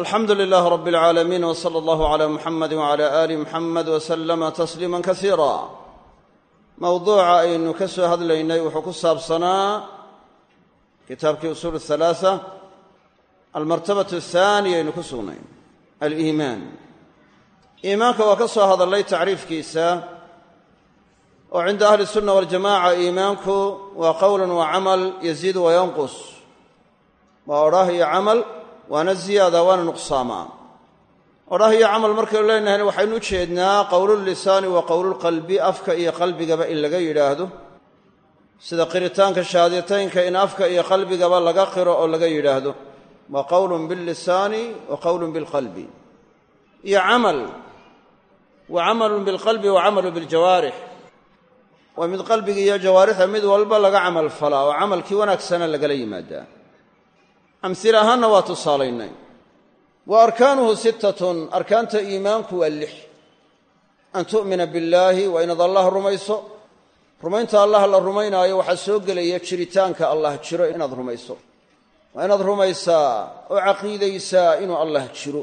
alxamdu lilaah rab alcaalamiin w sala allahu cala muxamadi wcala aali muxamed wasalama tasliima kasiira mowduuca aynu ka soo hadlaynay wuxuu ku saabsanaa kitaabkii usuul halaaa almartabatu ahaaniya aynu ku sugnay aliimaan. Iimaanka waa ka soo hadallay tacriifkiisa oo cinda ahli sunna waljamaca iimaanku waa qowlan wa camal yaziidu wayanqus waa odhaah iyo waana ziyaada waana nuqsaamaa odhah camal markaynu leenahayna waxaynu u jeednaa qowlulisaani wa qowlulqalbi afka iyo qalbigaba in laga yidhaahdo. Sida qiritaanka shahaadataynka in afka iyo qalbigaba laga qiro oo laga yidhaahdo. Waa qowlun billisaani wa qowlun bilqalbi iyo camal wa camalun bilqalbi wa camalu biljawaarix waa mid qalbiga iyo jawaarixda mid walba laga camal falaa oo camalkii wanaagsana lagala yimaadaa amhil ahaanna waa tusaalaynay. Wa arkaanuhu sittatun arkaanta iimaanku waa lix. An tu'mina billaahi waa inaad allah rumayso. Rumaynta allah la rumaynaayo waxaa soo gelaya jiritaanka allah jiro inaad rumayso. Waa inaad rumaysaa oo caqiidaysaa inuu allah jiro.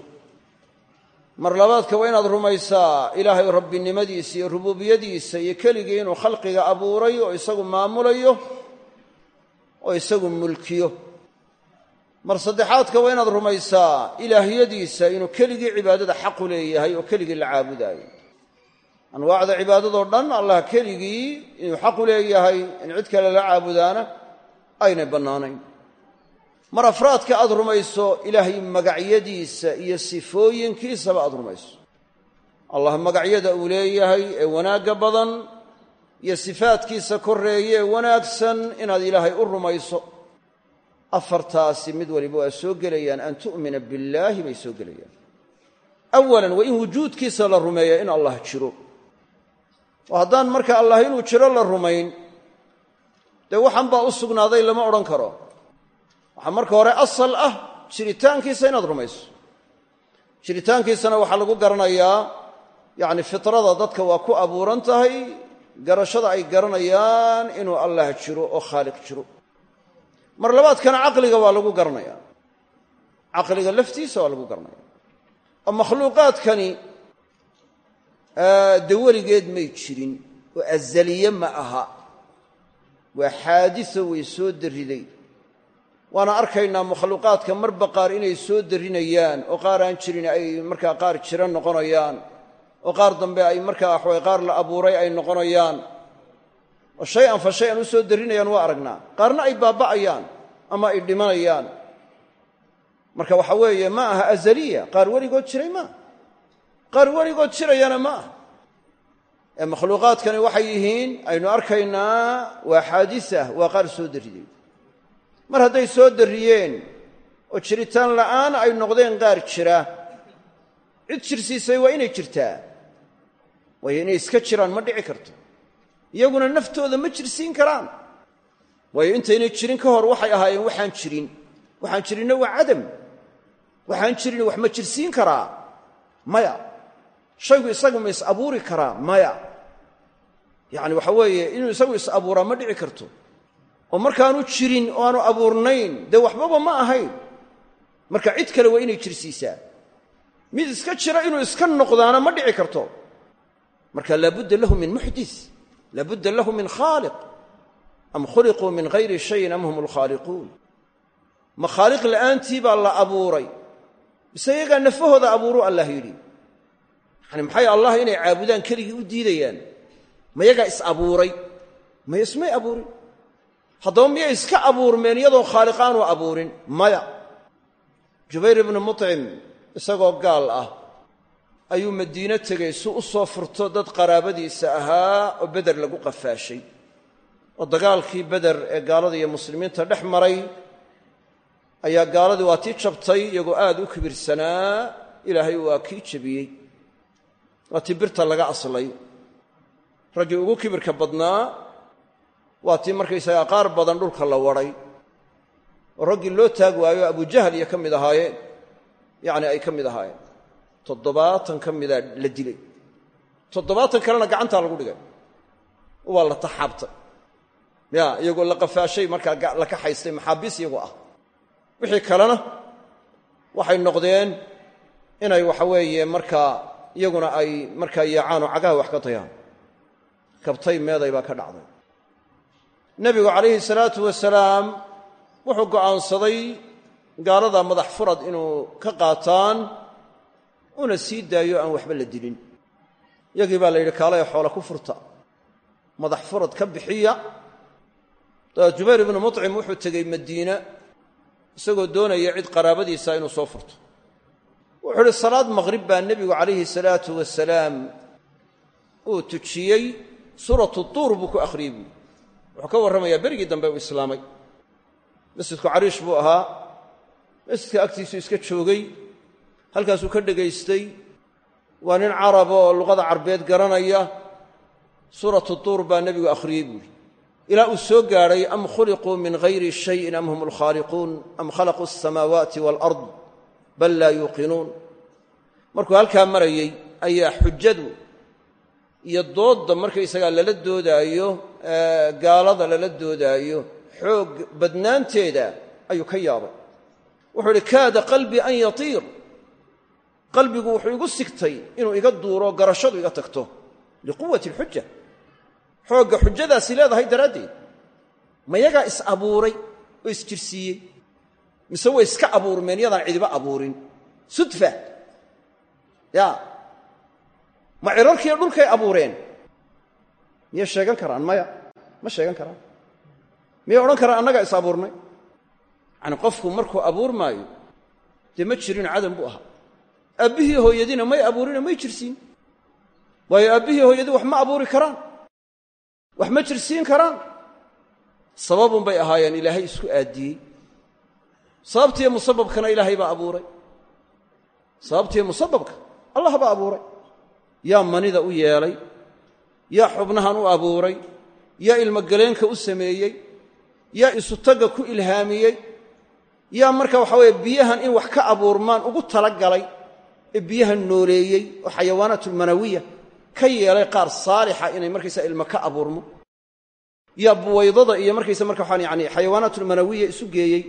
Mar labaadka waa inaad rumaysaa ilaahay rabbinimadiisa iyo rubuubiyadiisa iyo keligii inuu khalqiga abuuray oo isagu maamulayo oo isagu mulkiyo mar saddexaadka waa inaad rumaysaa ilaahiyadiisa inuu keligii cibaadada xaqu leeyahay oo keligii la caabudaayo anwaacda cibaadadoo dhan allah keligii inuu xaqu leeyahay in cid kale la caabudaana aynay bannaanayn. Mar afraadka aad rumayso ilaahay magacyadiisa iyo sifooyinkiisaba aad rumayso. Allah magacyada uu leeyahay ee wanaagga badan iyo sifaadkiisa korreeye ee wanaagsan inaad ilaahay u rumayso afartaasi mid waliba waa soo gelayaan an tu'mina billaahi bay soo gelayaan. Awalan waa in wujuudkiisa la rumeeya in allah jiro. Oo haddaan marka allah inuu jiro la rumayn dee waxan baa u sugnaaday lama odhan karo. Waxaa marka hore asal ah jiritaankiisa inaad rumayso. Jiritaankiisana waxaa lagu garanayaa yacni fitrada dadka waa ku abuuran tahay garashada ay garanayaan inuu allah jiro oo khaaliq jiro mar labaadkana caqliga waa lagu garanaya caqliga laftiisa waa lagu garanaya oo makhluuqaadkani de weligeed may jirin oo azaliye ma aha. Waa xaadiso way soo darriday waana arkaynaa makhluuqaadka marba qaar inay soo darrinayaan oo qaar aan jirin ay markaa qaar jira noqonayaan oo qaar dambe ay markaa waxaway qaar la abuuray ay noqonayaan oo shay an fa shay an u soo darrinayaan waa aragnaa. Qaarna ay baaba'ayaan ama ay dhimanayaan. Marka waxa weeye ma aha azaliya. Qaar weligood jiray maaha qaar weligood jirayana ma. Aha ee makhluuqaadkani waxay yihiin aynu arkaynaa waa xaadisa waa qaar soo darriday mar hadday soo darriyeen oo jiritaan la'aan ay noqdeen qaar jira. Cid jirsiisay waa inay jirtaa. Waayo inay iska jiraan ma dhici karto iyaguna naftooda ma jirsiin karaan. Waayo intaynay jirin ka hor waxay ahaayeen waxaan jirin. Waxaan jirinna waa cadam. Waxaan jirin wax ma jirsiin karaa? Maya. Shaygu isagu ma is abuuri karaa? Maya. Yacni waxa weeye inuu isagu is abuuraa ma dhici karto. Oo markaanu jirin oo aanu abuurnayn dee waxbaba ma ahayn. Marka cid kale waa inay jirsiisaa. Mid iska jira inuu iska noqdaana ma dhici karto. Marka laabudda lahu min muxdis laabudda lahu min khaaliq am khuliquu min hayri shayin am hum lkhaaliquun ma khaaliq la'aantii baa la abuuray mise iyagaa nafahooda abuuruu allah yidhi yani maxay allah inay caabudaan keligii u diidayaan ma yagaa is abuuray maya ismay abuurin haddaba miyay iska abuurmeen iyadoo khaaliqaanu abuurin maya jubayr ibnu mucim isagoo gaal ah ayuu madiine tegey si u soo furto dad qaraabadiisa ahaa oo beder lagu qafaashay. Oo dagaalkii beder ee gaalada iyo muslimiinta dhex maray. Ayaa gaaladii waa tii jabtay iyagoo aad u kibirsanaa ilaahay waa kii jebiyey waa tii birta laga aslay. Raggii ugu kibirka badnaa waa tii markaysagaa qaar badan dhulka la wadhay oo raggii loo taag waayo abujahal iyo ka mid ahaayeen yacni ay ka mid ahaayeen toddobaatan ka midaa la dilay. Toddobaatan kalena gacantaa lagu dhigay. Waa la taxaabtay. Ya iyagoo la qafaashay markaa la ka haystay maxaabiis iyagoo ah. Wixii kalena waxay noqdeen inay waxa weeye markaa iyaguna ay markaa yaacaan oo cagaha wax ka dayaan kabtay meeday baa ka dhacday. Nebigu calayhi salaatu wasalaam wuxuu go'aansaday gaalada madax furad inuu ka qaataan una sii daayo aan waxba la dilin. Yagii baa la yidhi kaalaya xoola ku furta. Madax furad ka bixiya. Dabeed jubayr ibnu mucim wuxuu tegey madiine isagoo doonaya cid qaraabadiisa inuu soo furto. Wuxuu idhi salaad maqrib baa nebigu calayhi salaatu wasalaam uu tujiyey suuratu tuur buu ku akhriyey buui wuxuu ka warramayaa berigii dambe uu islaamay. Masjidku cariish buu ahaa. Masjidka agtiisuu iska joogay halkaasuu ka dhegaystay. Waa nin caraba oo luqada carbeed garanaya. Suuratu tuur baa nebigu akhriyey buuhi ilaa uu soo gaadhay am khuliquu min hayri shayin am hum alkhaaliquun? Am khalaquu asamaawaati waalard bal laa yuuqinuun. Markuu halkaa marayey ayaa xujadu iyo doodda markaysagaa lala doodaayo gaalada lala doodaayo xoog badnaanteeda ayuu ka yaabay. Wuxuu idhi kaada qalbii an yatiir qalbigu wuxuu igu sigtay inuu iga duuro garashadu iga tagto liquwati alxuja xoogga xujadaasi leedahay daraaddeed. Mayagaa is abuuray oo isjirsiiyey mise way iska abuurmeen yadaan cidiba abuurin? Sudfa. Ya. Ma cirarkiiyo dhulkay abuureen? Miyay sheegan karaan maya? Ma sheegan karaan? Miyay odhan karaan annagaa is abuurnay? Yacani qofku markuu abuurmaayo dee ma jirin cadam buu ahaa aabbihii hooyadiina may abuurino may jirsiin. Waayo aabbihii hooyadii wax ma abuuri karaan. Wax ma jirsiin karaan. Sababun bay ahaayeen ilaahay isku aadiyey. Sababtiiyo musababkana ilaahay baa abuuray. Sababtiiyo musababka allah baa abuuray. Yaa manida u yeelay yaa xubnahan u abuuray yaa ilmogaleenka u sameeyey yaa isutagga ku ilhaamiyey yaa marka waxa weeye biyahan in wax ka abuurmaan ugu talagalay ee biyahan nooleeyey oo xayawaanaatulmanawiya ka yeelay qaar saalixa inay markaysa ilmo ka abuurmo. Yaa buwaydada iyo markaysa marka waxaan yani xayawaanaatulmanawiya isu geeyey.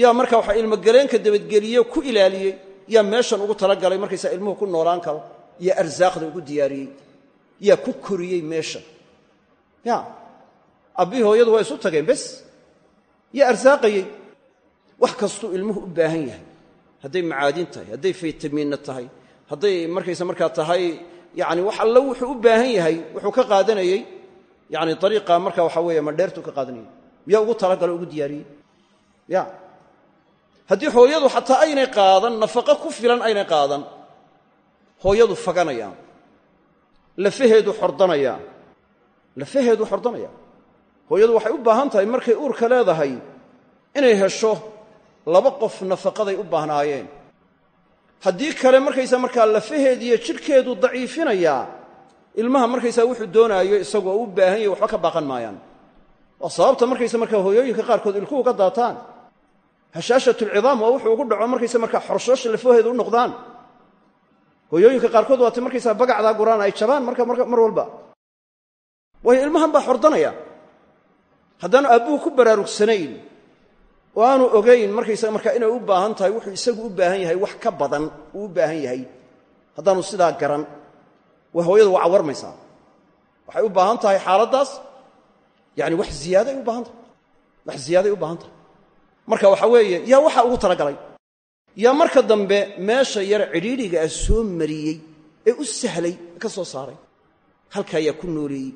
Yaa marka waxa ilmogaleenka dabadgeliye ku ilaaliyey yaa meeshan ugu talagalay markaysa ilmuhu ku noolaan karo iyo arsaaqda ugu diyaariyey yaa ku koriyey meesha ya abbii hooyadu waa isu tageen bes. Yaa arsaaqayey. Wax kastuu ilmuhu u baahan yahay hadday macaadin tahay hadday faytamiinna tahay hadday markaysa markaa tahay yani wax alla wuxuu u baahan yahay wuxuu ka qaadanayey yani ariiqa marka waxa weeye madheertuu ka qaadanayay miyaa ugu talagalo ugu diyaariyey? Ya. Haddii hooyadu xataa aynay qaadan nafaqo ku filan aynay qaadan hooyadu faganayaan lafaheedu xordanayaan lafaheedu xordanayaan. Hooyadu waxay u baahan tahay markay uurka leedahay inay hesho laba qof nafaqaday u baahnaayeen. Haddii kale markaysa markaa lafaheediiyo jidhkeedu daciifinayaa ilmaha markaysaa wuxuu doonaayo isagoo u baahan yahy waxba ka baaqan maayaan. Waa sababta markaysa markaa hooyooyinka qaarkood ilkuhu ka daataan. Hashaashatulcidaam waa wuxuu ugu dhaco markaysa markaa xorshoosha lafaheedu u noqdaan. Hooyooyinka qaarkood waata markaysaa bagacdaa guraan ay jabaan marka mar walba. Waayo ilmahan baa xordanaya. Haddaanu aabbuhu ku baraarugsanayn oo aanu ogayn markaysaga markaa inay u baahan tahay wuxuu isagu u baahan yahay wax ka badan uu u baahan yahay. Haddaanu sidaa garan hooyadu waa cawarmaysaa. Waxay u baahan tahay xaaladdaas yani wax ziyaaday u baahan tahay. Wax ziyaaday u baahan tahay. Marka waxa weeye yaa waxa ugu talagalay. Yaa marka dambe meesha yar cidhiidhiga ah soo mariyey ee u sahlay ka soo saaray. Halkaa yaa ku nooleeyey.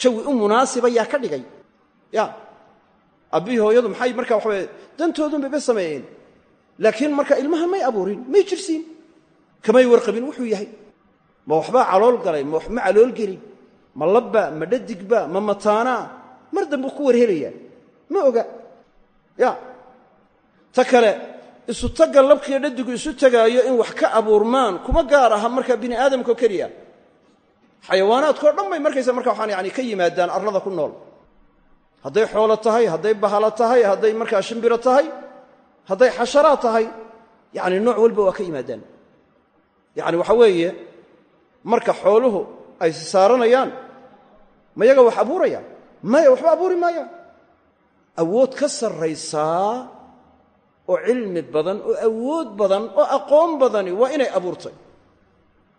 Jawi u munaasiba yaa ka dhigay. Ya abbihii hooyadu maxay marka waxawe dantoodunbay ba sameeyeen. Laakiin marka ilmaha may abuurin may jirsiin kamay warqabin wuxuu yahay. Ma waxbaa calool galay ma wax ma calool gelin ma labba ma dhadigba ma mataanaa mar dambe ku warhelayaa. Ma oga. Ya. Ta kale isu tagga labkiiyo dhadigu isu tegaayo in wax ka abuurmaan kuma gaar aha markaa bini aadamkao keliya. Xayawaanaadkao dhan bay markaysa marka waxaan yani ka yimaadaan arlada ku nool hadday xoolo tahay hadday bahalo tahay hadday markaa shimbiro tahay hadday xasharaad tahay yani nooc walba waa ka yimaadaan. Yani waxa weeye marka xooluhu ay saaranayaan ma yaga wax abuurayaan? Maya waxba abuuri maayaan? Awood ka sarraysaa oo cilmi badan oo awood badan oo aqoon badani waa inay abuurtay.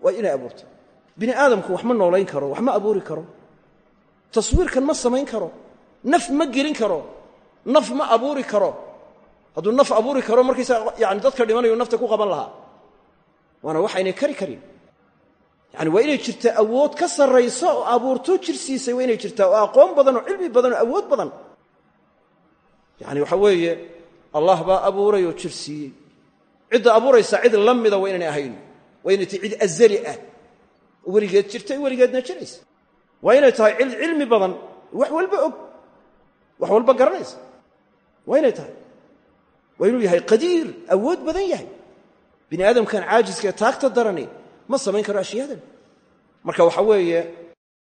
Waa inay abuurtay. Bini aadamku wax ma noolayn karo wax ma abuuri karo. Taswiirkan ma samayn karo naf ma gelin karo naf ma abuuri karo. Hadduu naf abuuri karo markiisa yani dadka dhimanayu nafta ku qaban lahaa. Waana waxaynay kari karin. Yani waa inay jirtaa awood ka sarraysa oo abuurtoo jirsiisay waa inay jirtaa oo aqoon badan oo cilmi badan oo awood badan. Yani waxa weeye allah baa abuuray oo jir siiyey cidda abuuraysaa cid la mida waa inaynay ahayn. Waa inay tahay cid azali ah. Weligeed jirtay weligeedna jiraysa. Waa inay tahay cilmi badan. Wax walba og wax walba garanaysa. Waa inay tahay. Waa inuu yahay qadiir awood badan yahay. Bini aadamkan caajiskaee taagta darani ma samayn karo ashyaadan marka waxa weeye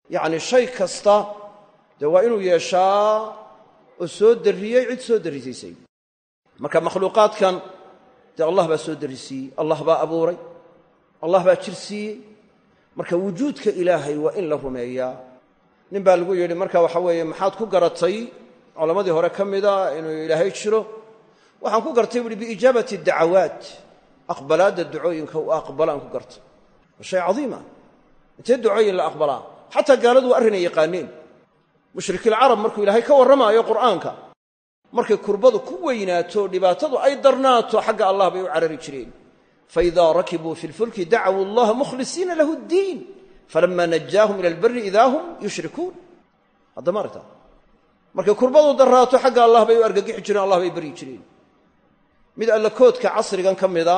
yacni shay kasta dee waa inuu yeeshaa oo soo darriyey cid soo darrisiisay marka makhluuqaadkan dee allah baa soo darrisiiyey allah baa abuuray allah baa jir siiyey. Marka wujuudka ilaahay waa in la rumeeyaa. Nin baa lagu yidhi marka waxa weeye maxaad ku garatay culammadii hore ka mida inuu ilaahay jiro waxaan ku gartay buuhi biijaabati dacawaat aqbalaadda ducooyinka u aqbalaan ku gartay. Waa shay cadiima. Intee ducooyin la aqbalaa? Xataa gaaladu waa arrinay yaqaaneen mushrikiilcarab markuu ilaahay ka warramaayo qur'aanka markay kurbadu ku weynaato dhibaatadu ay darnaato xagga allah bay u carari jireen. Faidaa rakibuu fi lfulki dacwu allaha mukhlisiina lahu ddiin falama najaahum ila albari idaa hum yushrikuun. Haddama aragta markay kurbadu darraato xagga allah bay u argagixi jireen allah bay baryi jireen. Mid allakoodka casrigan ka mida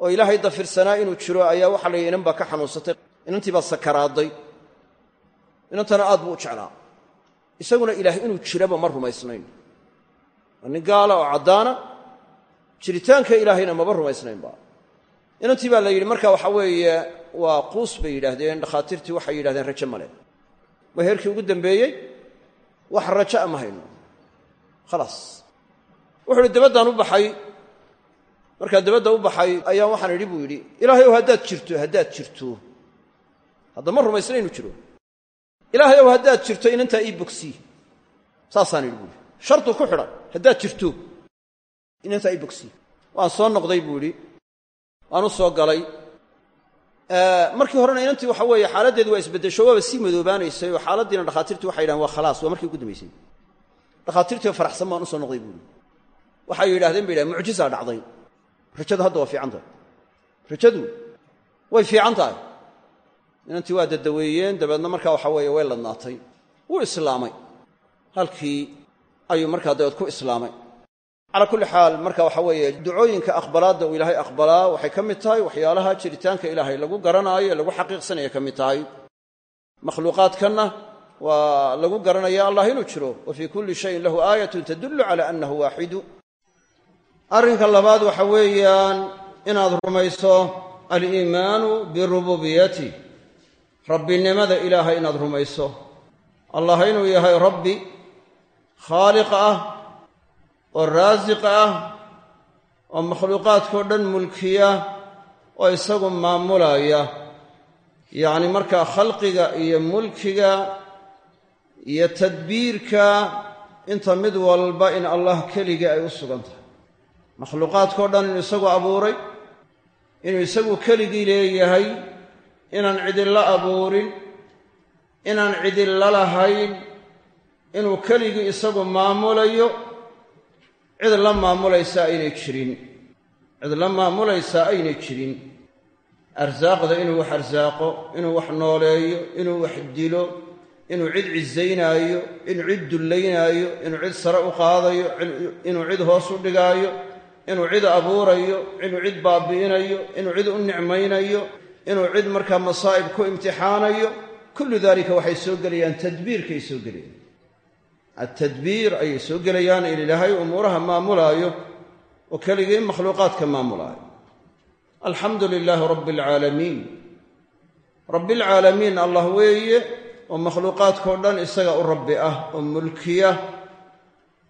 oo ilaahay dafirsanaa inuu jiro ayaa waxaa la yidhi inan ka xanuunsatay inantii baa sakaraaday. Inantana aad buu u isaguna ilaahay inuu jiraba ma rumaysnayn. Waa nin gaala oo caddaana jiritaanka ilaahayna maba rumaysnaynba inantii baa la yidhi marka waxa weeye waa quus bay yidhaahdeen dhakhaatiirtii waxay yidhahdeen raje male waa heerkii ugu dambeeyey wax raja'a ma hayno. Khalaas wuxu uhi dabaddaan u baxay. Markaa dabadda u baxay ayaan waxaan idhi buu yidhi ilaahay ow haddaad jirto haddaad jirto. Hadda ma rumaysna inuu jiro. Ilaahay ow haddaad jirto inantaa ii bogsii. Saasaan idhi buu yidhi. Shardu ku xidhan haddaad jirto inantaa ii bogsii. Waan soo noqday buu idhi waan u soo galay markii horena inantii waxa weeye xaaladdeedu waa isbeddesho waaba sii madoobaanaysay oo xaaladdiina dhakhaatiirtii waxay yidhahen waa khalaas waa markii ugu dambaysay dhakhaatiirtii oo faraxsan baan u soo noqday buuhi waxay yidhahdeen bay yidhahen mucjizaa dhacday. Rajadu hadda waa fiican tahay. Rajadu way fiican tahay. Inantii waa dadaweeyeen dabeedna markaa waxa weeye way ladnaatay. Wuu islaamay. Halkii ayuu markaa dabeed ku islaamay calaa kulli xaal marka waxa weeye ducooyinka aqbalaadda uu ilaahay aqbalaa waxay ka mid tahay waxyaalaha jiritaanka ilaahay lagu garanaayo lagu xaqiiqsanaya ka mid tahay. Makhluuqaadkanna waa lagu garanaya allah inuu jiro wa fii kulli shayin lahu aayatun tadullu cala annahu waaxidu. Arrinka labaad waxa weeyaan inaad rumayso aliimaanu birububiyati rabbinimada ilaahay inaad rumayso. Allah inuu yahay rabbi khaaliq ah oo raasiq ah oo makhluuqaadkao dhan mulkiya oo isagu maamulaya. Yacni markaa khalqiga iyo mulkiga iyo tadbiirka inta mid walba in allah keligii ay u sugan tahay. Makhluuqaadkao dhan inuu isagu abuuray inuu isagu keligii leeyahay inaan cidilla abuurin inaan cidilla lahayn inuu keligii isagu maamulayo cid la maamulaysaa aynay jirin. Cid la maamulaysaa aynay jirin. Arsaaqda inuu wax arsaaqo inuu wax nooleeyo inuu wax dilo inuu cid cisaynaayo inuu cid dullaynaayo inuu cid sare u qaadayo inuu cid hoos u dhigaayo inuu cid abuurayo inuu cid baabi'inayo inuu cid u nicmaynayo inuu cid markaa masaa'ib ku imtixaanayo. Kullu daalika waxay soo gelayaan tadbiirkay soo gelayaan altadbiir ayay soo gelayaan in ilaahay umuuraha maamulaayo oo keligii makhluuqaadka maamulaayo. Alxamdu lilaahi rabbi alcaalamiin rabbialcaalamiin allah weeye oo makhluuqaadkao dhan isaga u rabbi ah oo mulkiya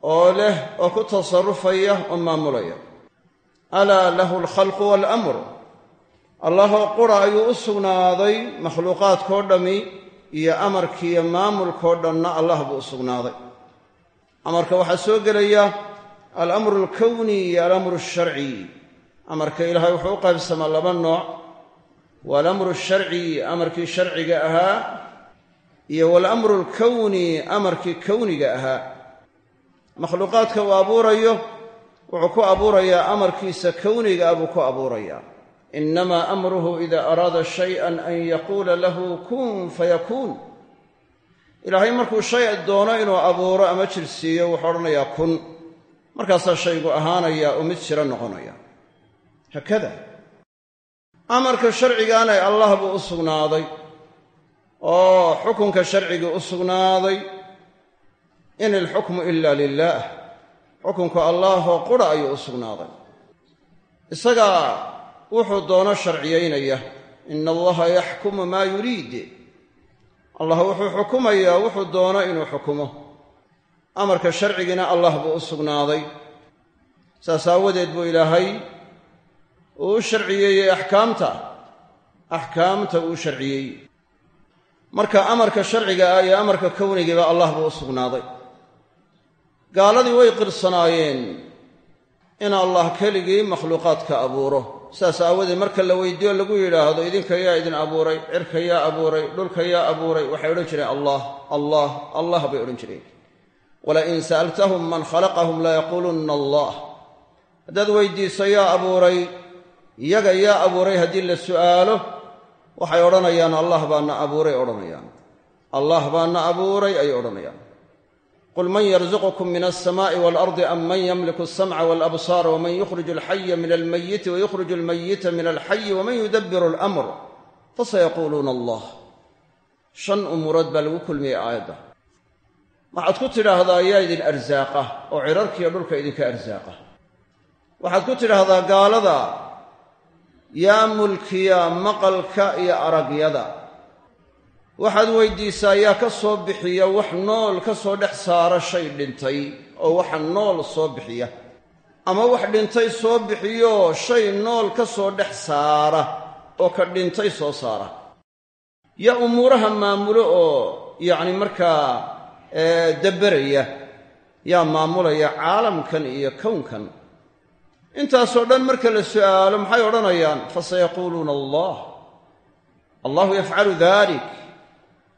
oo leh oo ku tasarufaya oo maamulaya. Alaa lahu alkhalqu waalamru allahoo qura ayuu u sugnaaday makhluuqaadkao dhammi iyo amarkiiyo maamulkao dhanna allah buu u sugnaaday amarka waxaa soo gelaya alamru alkowni iyo alamru alsharci. Amarka ilaahay wuxuu u qaybsamaa laba nooc. Waalamru alsharci amarkii sharciga ahaa iyo waalamru alkowni amarkii kowniga ahaa. Makhluuqaadka uu abuurayo wuxuu ku abuurayaa amarkiisa kowniga ah buu ku abuurayaa. Inamaa amruhu ida araada shayan an yaquula lahu kun fayakuun ilaahay markuu shay doono inuu abuuro ama jirsiiyo wuxuu odhanayaa kun. Markaasaa shaygu ahaanaya oo mid jiro noqonaya. Haakada amarka sharcigaana allah buu u sugnaaday. Oo xukunka sharcigii u sugnaaday. In ilxukmu ila lilaah xukunku allaahoo qura ayuu u sugnaaday. Isagaa wuxuu doono sharciyaynaya ina allaha yaxkumu maa yuriid allah wuxuu xukumayaa wuxuu doono inuu xukumo. Amarka sharcigiina allah buu u sugnaaday. Saas aawadeed buu ilaahay uu u sharciyeeyey axkaamta. Axkaamta uu sharciyeeyey marka amarka sharciga ah iyo amarka kownigiiba allah buu u sugnaaday. Gaaladii way qirsanaayeen in allah keligii makhluuqaadka abuuro saas aawadeed marka la weydiiyo lagu yidhaahdo idinka yaa idin abuuray cirka yaa abuuray dhulka yaa abuuray waxay odhan jireen allah allah allah bay odhan jireen. Walain sa'altahum man khalaqahum layaquulunna allah. Haddaad weydiiso yaa abuuray iyaga yaa abuuray haddii la su'aalo waxay odhanayaan allah baana abuuray odhanayaan. Allah baana abuuray ayay odhanayaan qul man yarzuqukum min alsamaa'i waalardi am man yamliku alsamca walabsaara waman yukhriju alxaya min almayiti wayukhriju almayita min alxayi waman yudabbiru alamr fasayaquuluuna allah shan umuurood baa lagu kulmiyey aayadda waxaad ku tidhaahdaa yaa idin arsaaqa oo cirarkiiyo dhulka idinka arsaaqa waxaad ku tidhaahdaa gaalada yaa mulkiya maqalka iyo aragyada waxaad weydiisaa yaa ka soo bixiya wax nool ka soo dhex saara shay dhintay oo waxa nool soo bixiya. Ama wax dhintay soo bixiyo shay nool ka soo dhex saara oo ka dhintay soo saara. Yaa umuuraha maamulo oo yacni markaa dabberaya yaa maamulaya caalamkan iyo kownkan intaasoo dhan marka la su'aalo maxay odhanayaan? Fasayaquuluuna allah. Allahu yafcalu dalik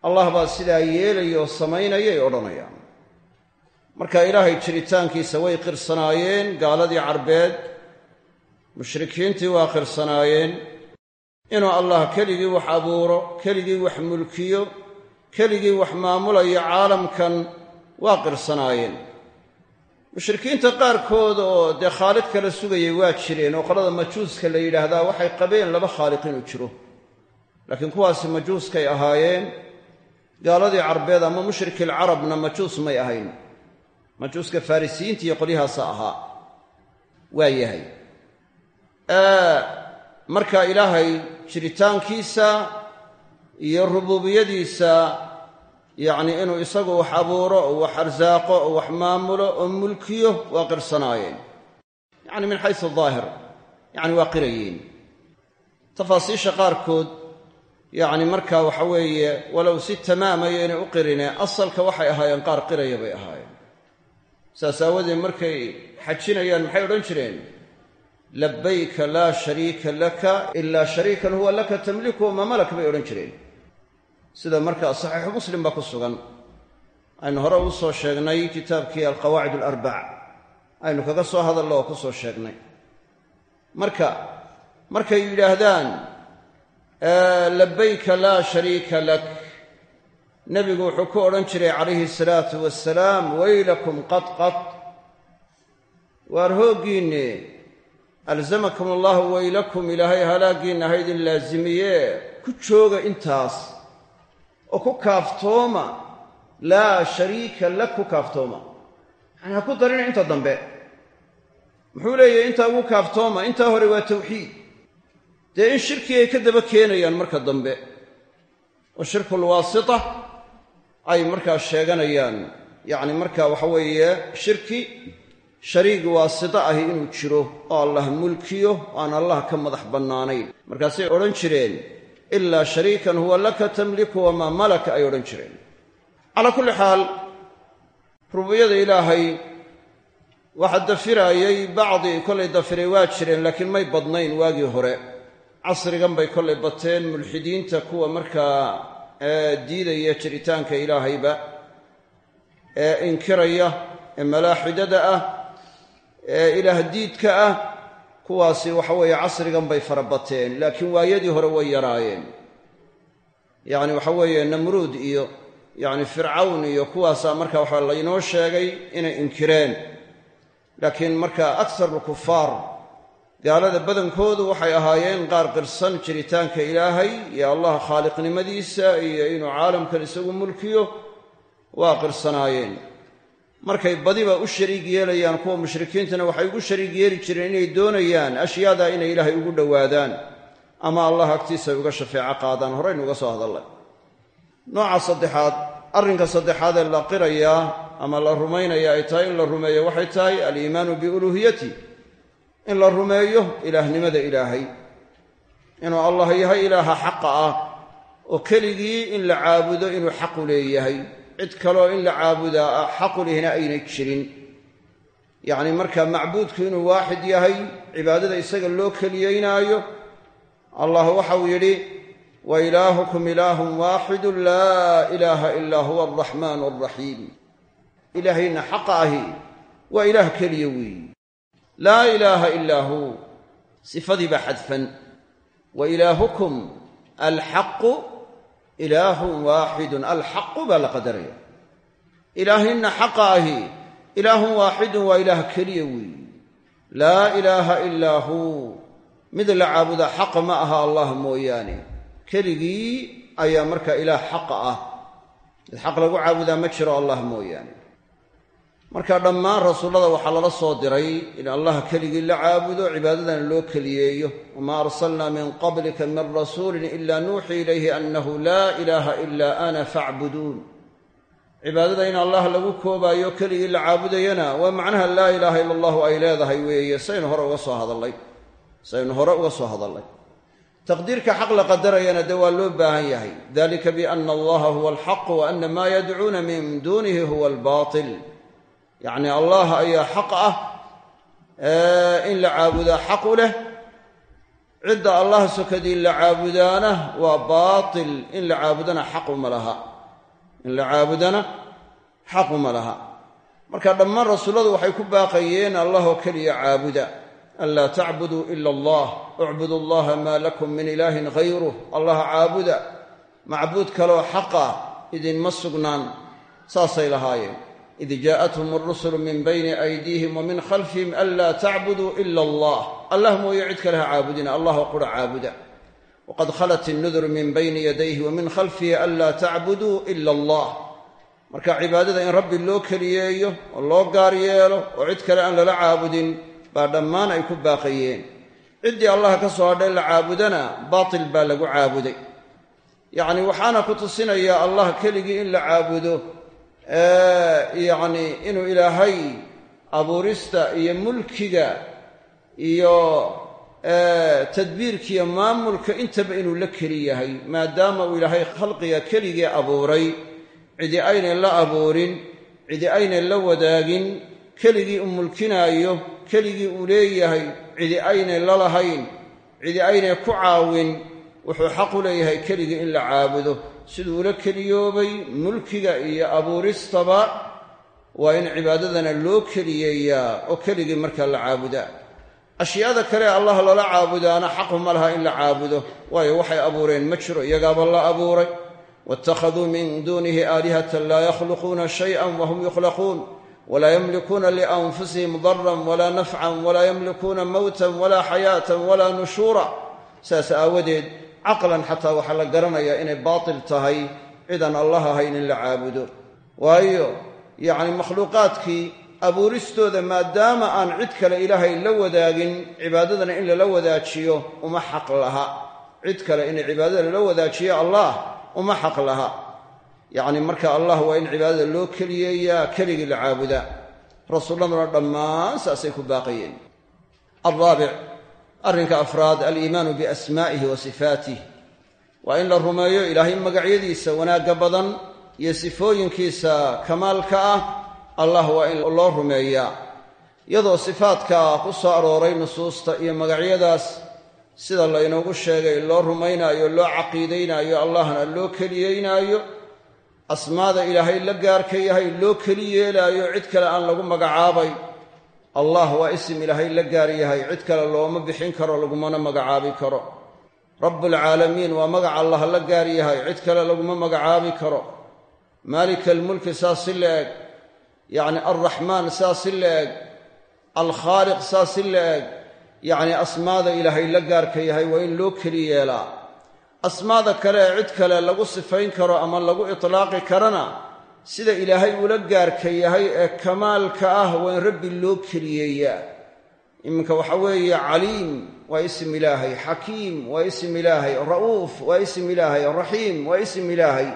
allah baa sidaa yeelaya oo samaynayay odhanayaan marka ilaahay jiritaankiisa way qirsanaayeen gaaladii carbeed mushrikiintii waa qirsanaayeen inuu allah keligii wax abuuro keligii wax mulkiyo keligii wax maamulayo caalamkan waa qirsanaayeen mushrikiinta qaarkood oo dee khaaliq kala sugayay waa jireen oo qolada majuuska la yidhaahdaa waxay qabeen laba khaaliq inuu jiro. Laakiin kuwaasi majuuskay ahaayeen gaaladii carbeed ama mushrikil carabna majuus may ahayn. Majuuska farisiyiinta iyo qolyahaasa ahaa. Waa yahay. Marka ilaahay jiritaankiisa iyo rubuubiyadiisa yacni inuu isagu wax abuuro oo wax arsaaqo oo wax maamulo oo mulkiyo waa qirsanaayeen. Yacni min xaysu daahir. Yacni waa qirayeen tafaasiisha qaarkood yacni marka waxa weeye walow si tamaamaya inay u qirine asalka waxay ahaayeen qaar qiraya bay ahaayeen. Saas aawadeed markay xajinayaan maxay odhan jireen? Labayka laa shariika laka ilaa shariikan huwa laka tamliku ma malak bay odhan jireen. Sida markaa saxiixu muslim baa ku sugan. Aynu hore ugu soo sheegnay kitaabkii alqawaacid alarbac aynu kaga soo hadallo oo ku soo sheegnay. Marka markay yidhaahdaan labayka laa shariika lak. Nebigu wuxuu ku odhan jiray calayhi salaatu wasalaam waylakum qadqad waar hooggiinne alzamakum allahu waylakum ilaahay halaaggiinna ha ydin laasimiye ku jooga intaas oo ku kaaftooma laa shariika lak ku kaaftooma. Yani ha ku darina inta dambe. Muxuu leeyahay intaa ugu kaaftooma. Intaa hore waa tawxiid dee in shirkii ay ka daba keenayaan marka dambe. Oo shirkulwaasita ay markaa sheeganayaan. Yacni marka waxa weeye shirki shariig waasita ahi inuu jiro oo allah mulkiyo aan allah ka madax bannaanayn. Markaasay odhan jireen ilaa shariikan huwa laka tamliku wamaa malaka ay odhan jireen. Calaa kulli xaal rububiyada ilaahay waxa dafiraayey bacdi kollay dafiray waa jireen laakiin may badnayn waagii hore casrigan bay kollay bateen mulxidiinta kuwa markaa diidaya jiritaanka ilaahayba ee inkiraya ee malaaxidada ah ee ilaah diidka ah kuwaasi waxa weeye casrigan bay fara bateen laakiin waayadii hore way yaraayeen. Yacni waxa weeye namruud iyo yacni fircawn iyo kuwaasaa marka waxa laynoo sheegay inay inkireen. Laakiin marka akarulkufaar gaalada badankoodu waxay ahaayeen qaar qirsan jiritaanka ilaahay iyo allah khaaliqnimadiisa iyo inuu caalamkan isagu mulkiyo waa qirsanaayeen markay badiba u shariig yeelayaan kuwa mushrikiintana waxay ugu shariig yeeli jireen inay doonayaan ashyaada inay ilaahay ugu dhowaadaan ama allah agtiisa uga shafeeco qaadaan. Horaynu uga soo hadallay. Nooca saddexaad arrinka saddexaad ee la qirayaa ama la rumaynaya ay tahay in la rumeeyo waxay tahay aliimaanu biuluuhiyati in la rumeeyo ilaahnimada ilaahay. Inuu allah yahay ilaaha xaqa ah oo keligii in la caabudo inuu xaqu leeyahay. Cid kaloo in la caabudaa xaqu lihina aynay jirin. Yacni marka macbuudku inuu waaxid yahay cibaadada isaga loo keliyeynaayo allah waxau yidhi wa ilaahukum ilaahun waaxidu laa ilaaha ilaa huwa alraxmaan alraxiim ilaahayna xaqa ahi waa ilaah keliya weeyi laa ilaaha ilaa hu. Sifadii baa xadfan. Wa ilaahukum alxaqu ilaahun waaxidun alxaqu baa la qadaraya ilaahinna xaqa ahi ilaahun waaxidun waa ilaah keliya weeyi laa ilaaha ilaa huu mid la caabudaa xaqa ma aha allah mooyaane. Keligii ayaa marka ilaah xaqa ah. Mid xaq lagu caabudaa ma jiro allah mooyaane marka dhammaan rasuullada waxaa lala soo diray in allah keligii la caabudo cibaadadana loo keliyeeyo. Wamaa arsalnaa min qablika min rasuulin ila nuuxii ilayhi annahu laa ilaaha ilaa ana facbuduun cibaadada in allah lagu koobaayo keligii la caabudayana waa macnaha laa ilaaha ila allahu ay leedahay weeye saynu hore uga soo hadallay. Saynu hore uga soo hadallay. Taqdiirka xaq la qadarayana dee waa loo baahan yahay. Dalika biana allaha huwa alxaq wa ana maa yadcuuna min duunihi huwa albaatil yacni allah ayaa xaq ah in la caabudaa xaq u leh. Cidda allah sokadii la caabudaana waa baatil. In la caabudana xaquma laha. In la caabudana xaquma laha. Marka dhammaan rasuulladu waxay ku baaqayeen allah oo keliya caabuda. An laa tacbuduu ila allah ucbudu allaha maa lakum min ilaahin hayruh allah caabuda macbuud kaleoo xaqa idinma sugnaan. Saasay lahaayeen id jaءathum اlrusul min bayni aydiihim wa min khalfihim anlaa tacbuduu ila allah allah mooye cid kale ha caabudina allahoo qura caabuda waqad khalat innudur min bayni yadayhi wa min khalfihi anlaa tacbuduu ila allah marka cibaadada in rabbi loo keliyeeyo oo loo gaar yeelo oo cid kale aan lala caabudin baa dhammaan ay ku baaqayeen ciddii allah ka soo hadhay la caabudana baatil baa lagu caabuday yacni waxaana ku allah keligii in la caabudo yacni inuu ilaahay abuurista iyo mulkiga iyo tadbiirkiiyo maamulka intaba inuu la keli yahay maadaama uu ilaahay khalqiga keligii abuuray. Cidi aynay la abuurin cidi aynay la wadaagin keligii u mulkinaayo keligii uu leeyahay cidi aynay la lahayn cidi aynay ku caawin wuxuu xaq u leeyahay keligii in la caabudo siduu ula keliyoobay mulkiga iyo abuuristaba waa in cibaadadana loo keliyeeyaa oo keligii markaa la caabudaa. Ashyaada kale allah lala caabudaana xaqu ma laha in la caabudo waayo waxay abuureen ma jiro iyagaaba la abuuray. Waittakhaduu min duunihi aalihatan laa yakhluquuna shayan wahum yukhlaquun walaa yamlikuuna lianfusihim daran walaa nafcan walaa yamlikuuna mowtan walaa xayaatan walaa nushuura saas aawadeed caqlan xataa waxaa la garanayaa inay baatil tahay cidaan allah ahayn in la caabudo. Waayo yacni makhluuqaadkii abuuristooda maadaama aan cid kale ilaahay la wadaagin cibaadadana in lala wadaajiyo uma xaq laha. Cid kale in cibaadada lala wadaajiyo allah uma xaq laha. Yacni marka allah waa in cibaadada loo keliyeeyaa keligii la caabudaa. Rasuulladuna dhammaan saasay ku baaqayeen arrinka afraad aliimaanu biasmaa'ihi wa sifaatih waa in la rumeeyo ilaahay magacyadiisa wanaagga badan iyo sifooyinkiisa kamaalka ah. Allah waa in loo rumeeyaa. Iyadoo sifaadka ku soo arooray nusuusta iyo magacyadaas sida laynoogu sheegay loo rumaynaayo loo caqiidaynaayo allahna loo keliyeynaayo asmaada ilaahay la gaarka yahay loo keli yeelaayo cid kale aan lagu magacaabay allah waa isim ilaahay la gaar yahay. Cid kale looma bixin karo lagumana magacaabi karo. Rabbulcaalamiin waa magac allah la gaar yahay. Cid kale laguma magacaabi karo. Maalika almulki saas si la eg. Yacni alraxmaan saas si la eg. Alkhaaliq saas si la eg. Yacni asmaada ilaahay la gaarka yahay waa in loo keli yeelaa. Asmaada kale ee cid kale lagu sifayn karo ama lagu itlaaqi karana sida ilaahay ula gaarka yahay ee kamaalka ah waa in rabbi loo keliyeeyaa. Iminka waxa weeye caliim waa isim ilaahay xakiim waa isim ilaahay ra'uuf waa isim ilaahay raxiim waa isim ilaahay.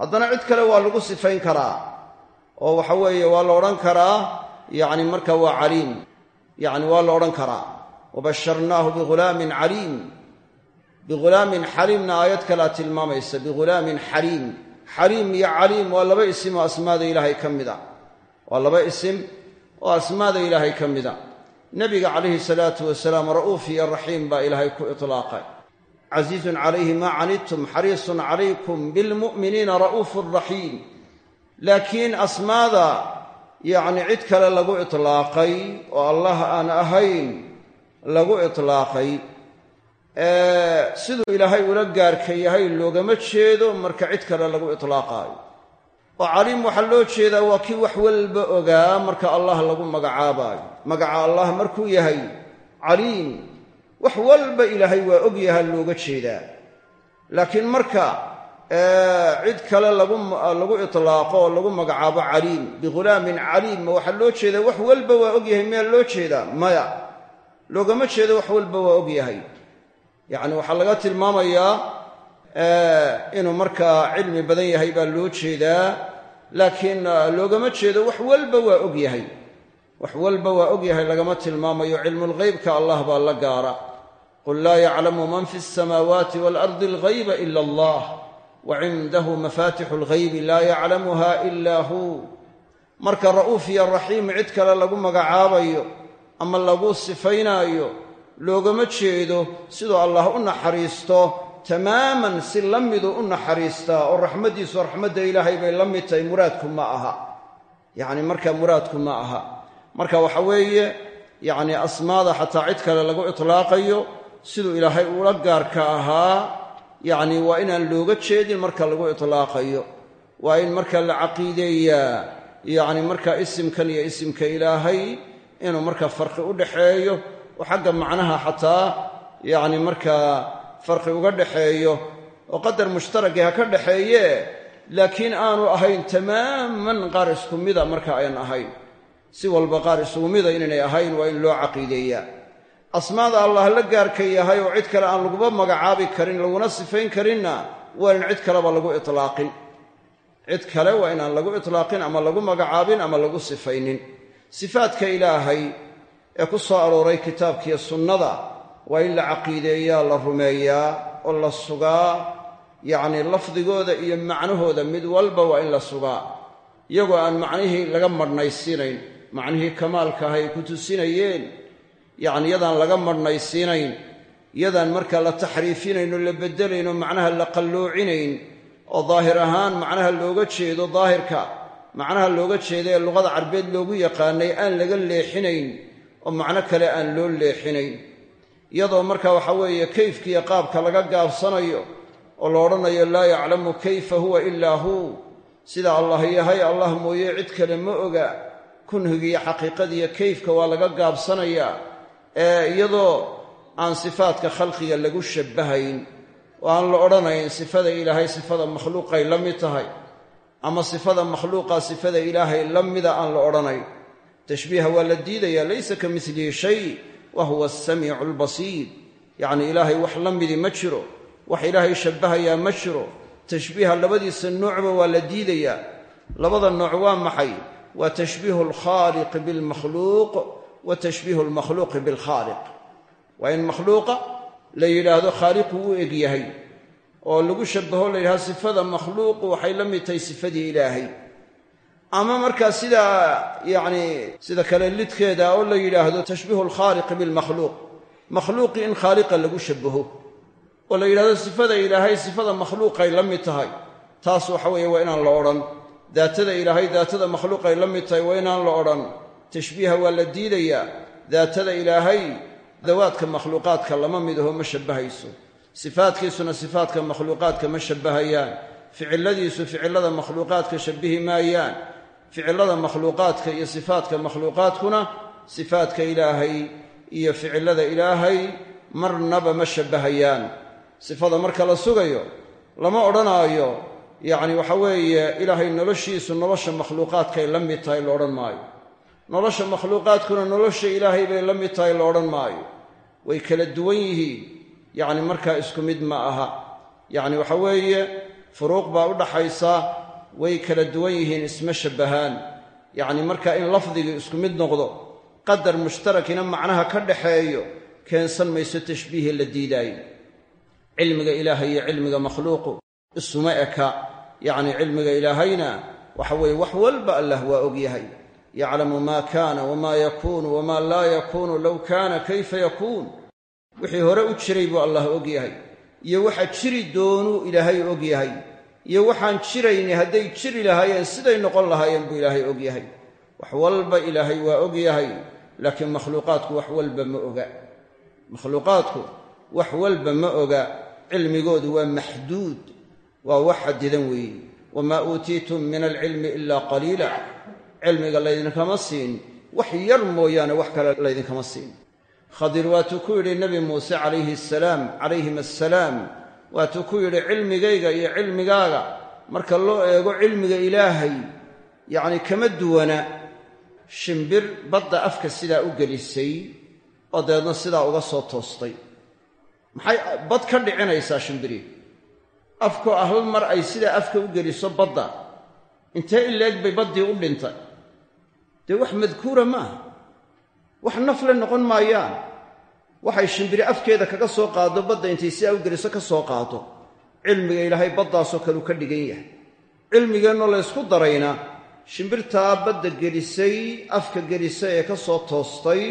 Haddana cid kale waa lagu sifayn karaa oo waxa weeye waa la odhan karaa yacni marka waa caliim. Yacni waa la odhan karaa wabasharnaahu bighulaamin caliim. Bighulaamin xaliimna aayad kalea tilmaamaysa bighulaamin xaliim xaliim iyo caliim waa laba isim oo asmaada ilaahay ka mida. Waa laba isim oo asmaada ilaahay ka mida. Nebiga calayhi salaatu wasalaam ra'uuf iyo raxiim baa ilaahay ku itlaaqay. Casiizun calayhi maa canidtum xariisun calaykum bilmu'miniina ra'uufun raxiim. Laakiin asmaada yacni cid kale lagu itlaaqay oo allah aan ahayn lagu itlaaqay siduu ilaahay ula gaarka yahay loogama jeedo marka cid kale lagu itlaaqaayo. Oo caliim waxaa loo jeedaa waa kii wax walba ogaa marka allah lagu magacaabaayo. Magaca allah markuu yahay caliim wax walba ilaahay waa og yaha looga jeedaa. Laakiin marka cid kale lagu itlaaqo oo lagu magacaabo caliim bighulaamin caliim ma waxaa loo jeedaa wax walba waa og yahay miyaa loo jeedaa? Maya. Loogama jeedo wax walba waa og yahay yacni waxaa laga tilmaamayaa inuu markaa cilmi badan yahay baa loo jeedaa laakiin loogama jeedo wax walba waa og yahay. Wax walba waa og yahay lagama tilmaamayo cilmulghaybka allah baa la gaara. Qul laa yaclamu man fi alsamaawaati waalardi alghayba ila allah wa cindahu mafaatixu alghaybi laa yaclamuha ila hu. Marka ra'uuf iyo raxiim cid kale lagu magacaabayo ama lagu sifaynaayo loogama jeedo siduu allah u naxariisto tamaaman si la midu u naxariistaa oo raxmaddiisu raxmadda ilaahay bay la mid tahay muraadku ma aha. Yacni markaa muraadku ma aha. Marka waxa weeye yacni asmaada xataa cid kale lagu itlaaqayo siduu ilaahay ula gaarka ahaa yacni waa inaan looga jeedin marka lagu itlaaqayo. Waa in marka la caqiideeyaa yacni marka isimkan iyo isimka ilaahay inuu marka farqi u dhaxeeyo oo xagga macnaha xataa yacni markaa farqi uga dhaxeeyo oo qadar mushtaragii ha ka dhaxeeye laakiin aanu ahayn tamaaman qaar isku mida marka ayan ahayn. Si walba qaar isugu mida inaynay ahayn waa in loo caqiideeyaa. Asmaada allah la gaarka yahay oo cid kale aan laguba magacaabi karin laguna sifayn karinna waa in cid kaleba lagu itlaaqin. Cid kale waa inaan lagu itlaaqin ama lagu magacaabin ama lagu sifaynin. Sifaadka ilaahay ee ku soo arooray kitaabkiiyo sunnada waa in la caqiideeyaa la rumeeyaa oo la sugaa. Yacnii lafdigooda iyo macnahooda mid walba waa in la sugaa. Iyagoo aan macnihii laga madhnaysiinayn macnihii kamaalka ah ay ku tusinayeen yacni yadaan laga madhnaysiinayn yadaan markaa la taxriifinayn oo la beddelayn oo macnaha la qalloocinayn oo daahir ahaan macnaha looga jeedo daahirka macnaha looga jeeda ee luqada carbeed loogu yaqaanay aan laga leexinayn oo macno kale aan loo leexinayn. Iyadoo marka waxa weeye kayfkiiyo qaabka laga gaabsanayo oo la odhanayo laa yaclamu kayfa huwa ilaa huu sida allah yahay allah mooye cid kale ma oga kunhigiiyo xaqiiqadiiyo kayfka waa laga gaabsanayaa ee iyadoo aan sifaadka khalqiga lagu shabbahayn oo aan la odhanayn sifada ilaahay sifada makhluuqay la mid tahay ama sifada makhluuqa sifada ilaahay la mida aan la odhanayn tashbiiha waa la diidayaa laysa ka milihi shay wa huwa asamiicu albasiir yacnii ilaahay wax la midi ma jiro wax ilaahay shabbahayaa ma jiro. Tashbiiha labadiisa noocba waa la diidayaa. Labada nooc waa maxay? Waa tashbiihu alkhaaliqi bilmakhluuq wa tashbiihu almakhluuqi bilkhaaliq. Waa in makhluuqa la yidhaahdo khaaliqu u eg yahay oo lagu shabbaho la yidhahdo sifada makhluuqu waxay la mid tahay sifadii ilaahay ama markaa sidaa yacni sida kale lidkeeda oo la yidhaahdo tashbiihu alkhaaliqi bilmakhluuq. Makhluuqii in khaaliqa lagu shabaho oo la yidhahdo sifada ilaahay sifada makhluuqay la mid tahay. Taas waxa weeye waa inaan la odhan. Daatada ilaahay daatada makhluuqay la mid tahay waa inaan la odhan. Tashbiiha waa la diidayaa daatada ilaahay dawaadka makhluuqaadka lama mid aho ma shabbahayso. Sifaadkiisuna sifaadka makhluuqaadka ma shabbahayaan. Ficiladiisu ficilada makhluuqaadka shabbihi maayaan ficilada makhluuqaadka iyo sifaadka makhluuqaadkuna sifaadka ilaahay iyo ficilada ilaahay marnaba ma shabbahayaan. Sifada marka la sugayo lama odhanaayo yacni waxa weeye ilaahay noloshiisu nolosha makhluuqaadkay la mid tahay la odhan maayo. Nolosha makhluuqaadkuna nolosha ilaahay bay la mid tahay la odhan maayo. Way kala duwan yihiin yacni markaa isku mid ma aha. Yacni waxa weeye furuuq baa u dhaxaysa way kala duwan yihiin isma shabbahaan. Yacni markaa in lafdigii isku mid noqdo qadar mushtarakina macnaha ka dhaxeeyo keensan mayso tashbiihi la diidaayo. Cilmiga ilaahay iyo cilmiga makhluuqu isuma eka. Yacni cilmiga ilaahayna waxa weeye wax walba allah waa og yahay. Yaclamu maa kaana wamaa yakuunu wamaa laa yakuunu low kaana kayfa yakuun. Wixii hore u jiray buu allah og yahay iyo waxa jiri doonuu ilaahay og yahay iyo waxaan jirayni hadday jiri lahaayeen siday noqon lahaayeen buu ilaahay og yahay. Wax walba ilaahay waa og yahay laakiin makhluuqaadku wax walba ma oga. Makhluuqaadku wax walba ma oga cilmigoodu waa maxduud waa wax xadidan weeye. Wamaa uutiitum min alcilmi ilaa qaliila. Cilmiga laydinkama siin wax yar mooyaane wax kale laydinkama siin. Khadir waatuu ku yidhi nebi muuse calayhi asalaam calayhim assalaam waatuu ku yidhi cilmigayga iyo cilmigaaga marka loo eego cilmiga ilaahay yacni kama duwana shimbir badda afka sidaa u gelisay oo dabeedna sidaa uga soo toostay. Maxay bad ka dhicinaysaa shimbiri? Afkoo ah hal mar ay sidaa afka u geliso badda. Intee ileeg bay baddii u dhintay? Dee wax madkuura ma aha wax nafle noqon maayaan waxay shimbiri afkeeda kaga soo qaado badda intay sidaa u geliso ka soo qaado cilmiga ilaahay baddaasoo kaleu ka dhigan yahay. Cilmigeennoo laysku darayna shimbirtaa badda gelisay afka gelisay ee ka soo toostay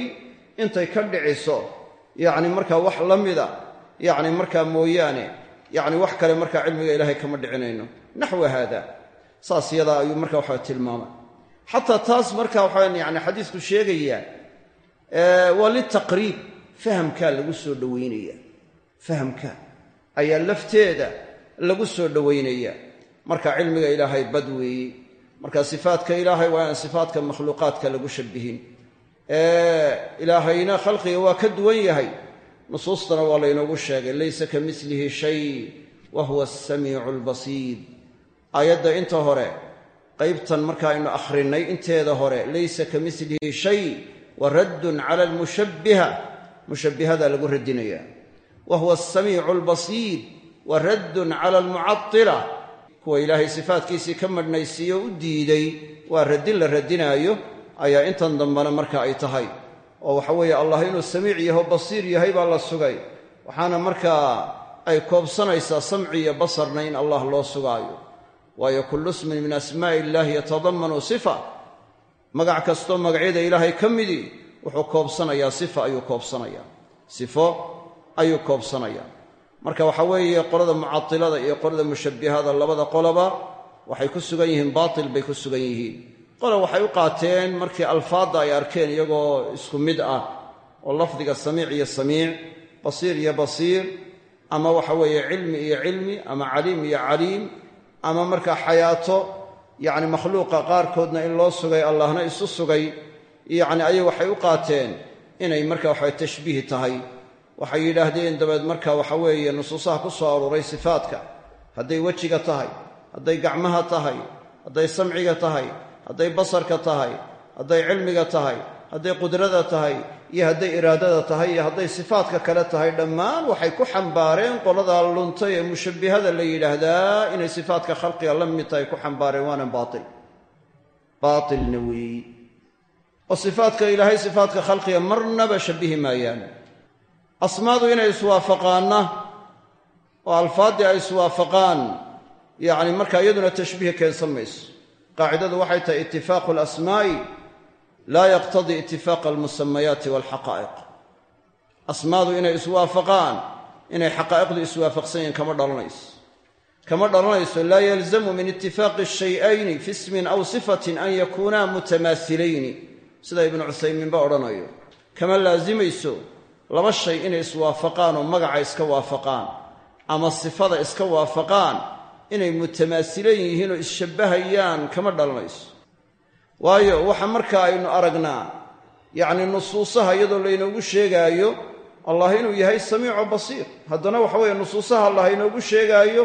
intay ka dhiciso yacni markaa wax la mida yacni markaa mooyaane yacni wax kale markaa cilmiga ilaahay kama dhicinayno. Naxwa haada. Saas yadaa ayuu markaa waxaa tilmaamay xataa taas marka waxaa yani xadiisku sheegayaa waa litaqriib fahamkaa lagu soo dhowaynaya fahamka ayaa lafteeda lagu soo dhowaynaya marka cilmiga ilaahay bad weeye marka sifaadka ilaahay waa aan sifaadka makhluuqaadka lagu shabihin ilaahayna khalqiga waa ka duwan yahay. Nusuustana waa laynoogu sheegay laysa ka milihi shay wa huwa asamiicu albasiir aayadda inta hore qaybtan markaaynu akhrinnay inteeda hore laysa ka milihi shay wa raddun cala almushabbiha mushabbihada lagu radinaya. Wa huwa asamiicu albasiir wa raddun cala almucadila kuwa ilaahay sifaadkiisii ka madhnaysiiyo u diiday waa raddin la radinaayo ayaa intan dambena marka ay tahay. Oo waxa weeye allah inuu samiic yaho basiir yahay baa la sugay. Waxaana markaa ay koobsanaysaa samci iyo basarna in allah loo sugaayo. Waayo kullu ismin min asmaa'i illaahi yatadamanu sifa. Magac kastoo magacyada ilaahay ka midii wuxuu koobsanayaa sifa ayuu koobsanayaa. Sifo ayuu koobsanayaa. Marka waxa weeye qolada mucatilada iyo qolada mushabbihada labada qoloba waxay ku sugan yihiin baatil bay ku sugan yihiin. Qola waxay u qaateen markii alfaadda ay arkeen iyagoo isku mid ah oo lafdiga samiic iyo samiic basiir iyo basiir ama waxa weeye cilmi iyo cilmi ama caliim iyo caliim ama markaa xayaato yacni makhluuqa qaarkoodna in loo sugay allahna isu sugay yacni ayay waxay u qaateen inay marka waxa tashbiih tahay. Waxay yidhaahdeen dabeed marka waxa weeye nusuusaha ku soo aruuray sifaadka. Hadday wejiga tahay hadday gacmaha tahay hadday samciga tahay hadday basarka tahay hadday cilmiga tahay hadday qudrada tahay iyo hadday iraadada tahay iyo hadday sifaadka kale tahay dhammaan waxay ku xambaareen qoladaa luntay ee mushabbihada la yidhaahdaa inay sifaadka khalqiga la mid tahay ku xambaareen waana baatil. Baatilna weeyi oo sifaadka ilaahay sifaadka khalqiga marnaba shabbihi maayaan. Asmaadu inay iswaafaqaanna oo alfaaddii ay iswaafaqaan yacni markaa iyaduna tashbiih keensan mayso. Qaacidadu waxay tahay itifaaqu alasmaa'i laa yaqtadii itifaaqa almusamayaati walxaqaa'iq. Asmaadu inay iswaafaqaan inay xaqaa'iqdu iswaafaqsan yihiin kama dhalanayso. Kama dhalanayso laa yalzamu min itifaaqi shay'ayni fi ismin aw sifatin an yakuunaa mutamaasilayni sida ibnu cuthaymiinba odhanayo kama laasimayso laba shay inay iswaafaqaan oo magaca iska waafaqaan ama sifada iska waafaqaan inay mutamaasilan yihiin oo isshabbahayaan kama dhalanayso. Waayo waxa marka aynu aragnaa yacni nusuusaha iyadoo laynoogu sheegaayo allah inuu yahay samiico basiir. Haddana waxa weeye nusuusaha allah inoogu sheegaayo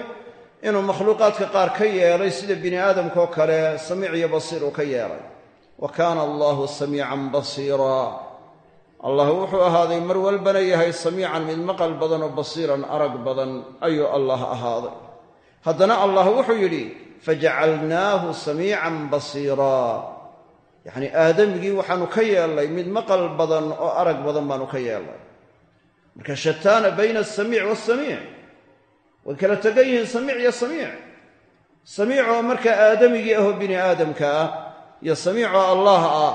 inuu makhluuqaadka qaar ka yeelay sida bini aadamkaoo kale samiic iyo basiir uu ka yeelay wa kaana allahu samiican basiira. Allah wuxuu ahaaday mar walbana yahay samiican mid maqal badan oo basiiran arag badan ayuu allah ahaaday. Haddana allah wuxuu yidhi fajacalnaahu samiican basiiraa yacnii aadamigii waxaanu ka yeelnay mid maqal badan oo arag badan baanu ka yeelnay marka shataana bayna asamiic waasamiic way kala tegan yihiin samiic iyo samiic. Samiicoo markaa aadamigii ahoo bini aadamka ah iyo samiicoo allaah ah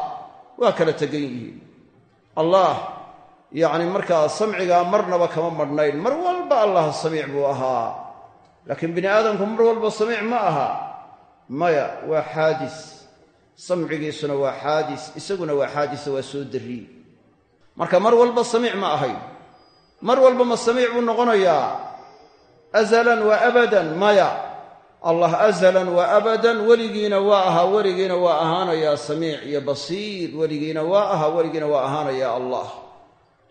waa kala tegan yihiin. Allah yacni markaa samcigaa marnaba kama madhnayn mar walba allah samiic buu ahaa. Laakiin bini aadamku mar walba samiic ma aha. Maya waa xaadis. Samcigiisuna waa xaadis. Isaguna waa xaadisa waa soo darriye marka mar walba samiic ma ahayn mar walba samiic buu noqonayaa. Azalan wa abadan maya allah azalan wa abadan weligiina waa ahaa weligiina waa ahaanayaa samiic iyo basiir weligiina waa ahaa weligiina waa ahaanayaa allah.